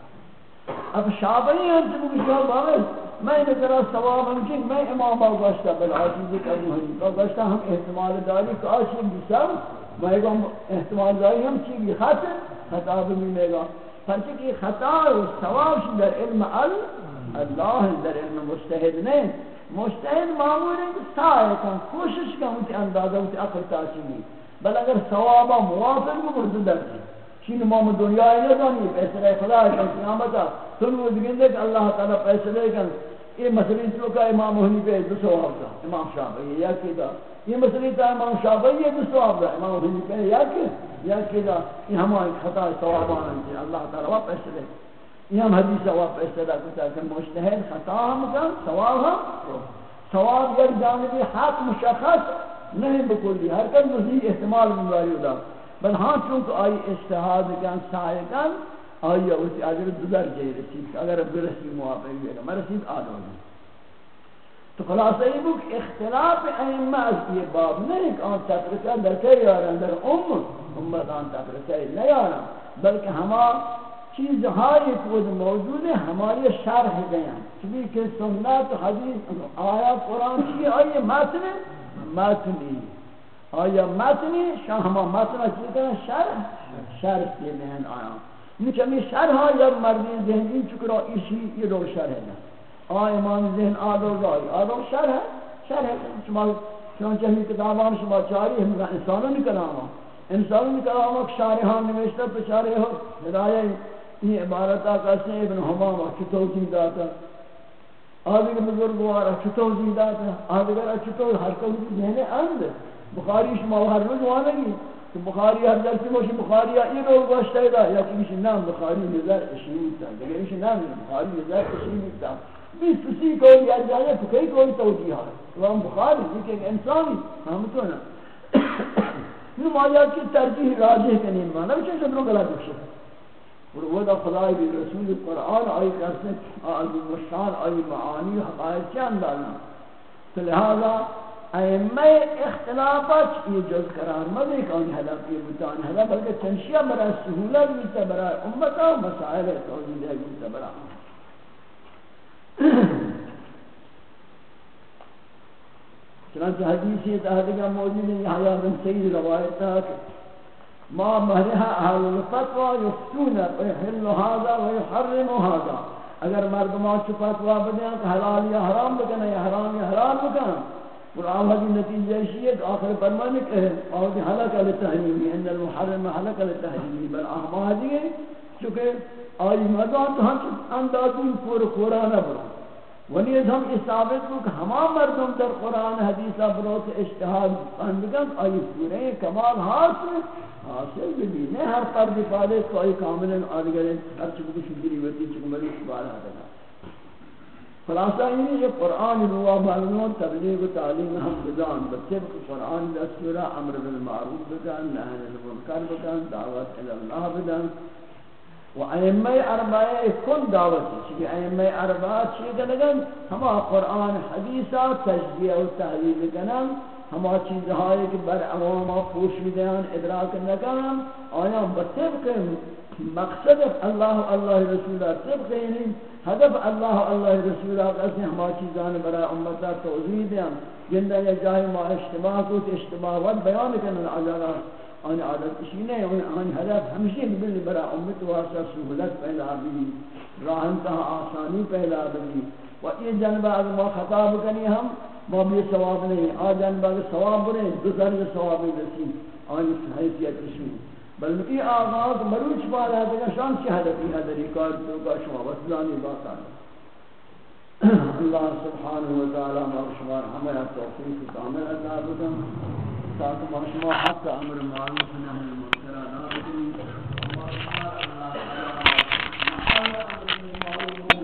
اب شابہی ہم سے بگوشتا باوے میں نے ذرا ثواب ہمشہ میں امام آگوشتا بل آجیزی کرنی ہوئی آگوشتا ہم احتمال داری کہ آشی بسر میں گا احتمال داری ہم چی بھی خط خطا بھی ملے گا۔ پرچہ کہ خطا و ثواب در علم اللہ، در علم مستحد نہیں۔ مستحد معمول ہے کہ سائے کن، کوشش کن ہوتی اندازہ ہوتی اقل تاثیمی بل اگر ثوابا موافق بگرد در دی چین مام دنیا ہی ہے ندانی پیسرے خدا ہے قیامتا سن وہ دگندے کہ اللہ تعالی پیسرے کن۔ یہ مسئلہ تو کا امام حنیفہ دو ثواب دا۔ امام شافعی یا کیدا یہ مسئلہ تا امام شافعی دو ثواب دا۔ امام حنیفہ یا کہ یا کیدا یہ ہمارے خطا ثوابان ہیں، اللہ تعالی واپس لے یہ ہم حدیث واپس لے کہ کہ مجتہد خطا ہم کا ثواب ہم ثواب یک جانبی حق مشخص نہیں بکلی ہر کس مزید احتمال بماری دا بل ہاں چونکہ آئی اجتہاد کن سائے کن آیا اسی اگر در جائے رسید، اگر برسی موافق ہوئے گا مرسید آدھو نہیں تو خلاصہ یہ بک اختلاف ائمہ از یہ باب نہیں کہ آن تفرقہ در کئی آرہا در ام امت آن تفرقہ نہیں آرہا بلکہ ہما چیز ہائی موجود ہے ہماری شرح گیا چبی کہ سنت، حدیث آیا قرآن چی آئی متن، متنی۔ آیا متنی شاہ ہما متن چیز شرح شرح کے بہن آیا۔ یعنی نچمی شرح یا مردی ذہن، این چکرا ایشی یہ رو شرح ہے۔ آئی امام ذہن آدھو گائی آدھو شرح ہے شرح ہے۔ شما چونچہ ہمی کتابان شما چاری ہم انسانوں نے کلاما انسانوں نے کلاما شارحان نوشتا تو شارح ہو، ہدایہ یہ عبارتہ کہتے ہیں ابن حمامہ چھتو جی داتا آدھگر بزرگوارا چھتو جی داتا آدھگر اچھی چھتو ہر کوئی ذہن اند بخاری شما ہر روز وہاں وانگی کہ بخاری ہر جلسی موشی بخاری یہ لوگ گوشتا ہے یا کہ کسی نام بخاری نظر اشیمی تا۔ دیگر کسی نام بخاری نظر اشیمی تا۔ بیس کسی کوئی یا جانے تو کئی کوئی توجیہ ہے۔ تو ہم بخاری یہ کہ انسانی ہم تو نا۔ *coughs* نمایات کی ترجیح راجح کا نہیں مانا بچے شکروں گلا دکشہ اور وہ دا خدای بھی رسول قرآن آئی کرتے آئی مشان آئی معانی حقائق چاند ڈالنا تو لہذا ائمه اختلافات یہ جز قرار مدے کون حدا کی بتان حدا بلکہ تنشیہ برا سہولت بھی برا امت و مسائل توحید ہے بھی برا چنانچہ حدیث یہ تحدیدہ موجود ہے یحییٰ بن سید روایت ہے کہ ما مہرها اہل الفتوى یفتون ویحل هذا ویحرم هذا. اگر مردمان چو فتوہ بدیں کہ حلال یا حرام بکنے یا حرام یا حلال بکنے اور آوازی نتیجہ یہ ہے کہ آخر فرمانے کہ آوازی حلق علی تحریمی ان المحرم حلق علی تحریمی بل آوازی ہے چونکہ آئی مدان تو ہم اندازی پور قرآن برا ونیز ہم اس ثابت کو کہ ہما مردم در قرآن حدیثہ بروت اشتہاد اندگم آئی پورے کمال حاصل حاصل بھی نہیں ہر فرد فالت کو آئی کامل آدھگر ہر چکو شکری وطی چکو مریض بالا دینا خلاصہ یہ یہ قرآن روا معلوم تبلیغ و تعلیم ہم بدان بطبق قرآن دستورہ، امر بالمعروف بدان نہی المنکر بدان دعوت اللہ بدان و ائمہ اربعہ کن دعوت چونکہ ائمہ اربعہ چیز لگن ہما قرآن حدیثہ تشبیہ و تحلیل کنن، ہما چیزہائی کہ بر عوامہ پوش بدان ادراک نکنن، آیا بطبق مقصد اللہ اللہ رسولہ طبق یعنی هدف اللہ اللہ رسول اللہ سے ہما چیزان برای امتا توضیح دیں جندہ یا جائے ما اجتماع کو تو اجتماع ود بیان کرنا عجالہ آن عادت اسی نہیں، آن ہدف ہمشی بلی برای امت واسطہ سہولت پہلا بھی راہنتہ آسانی پہلا بھی و یہ جنبہ اگر ما خطاب کنی ہم، ما بھی ثواب نہیں۔ آ جنبہ اگر ثواب بنے دوسر ثواب رسی۔ آن حیثیت رسول بلکہ آغاز مروچ بالا ہے کہ شان کی حدثی ہے دری کار تو کا شما وصلانی بات آنے اللہ سبحانہ وتعالی مغشمار ہمیں توفیق کامل عطا بدن تاکہ مغشمار حق امر معروف نحن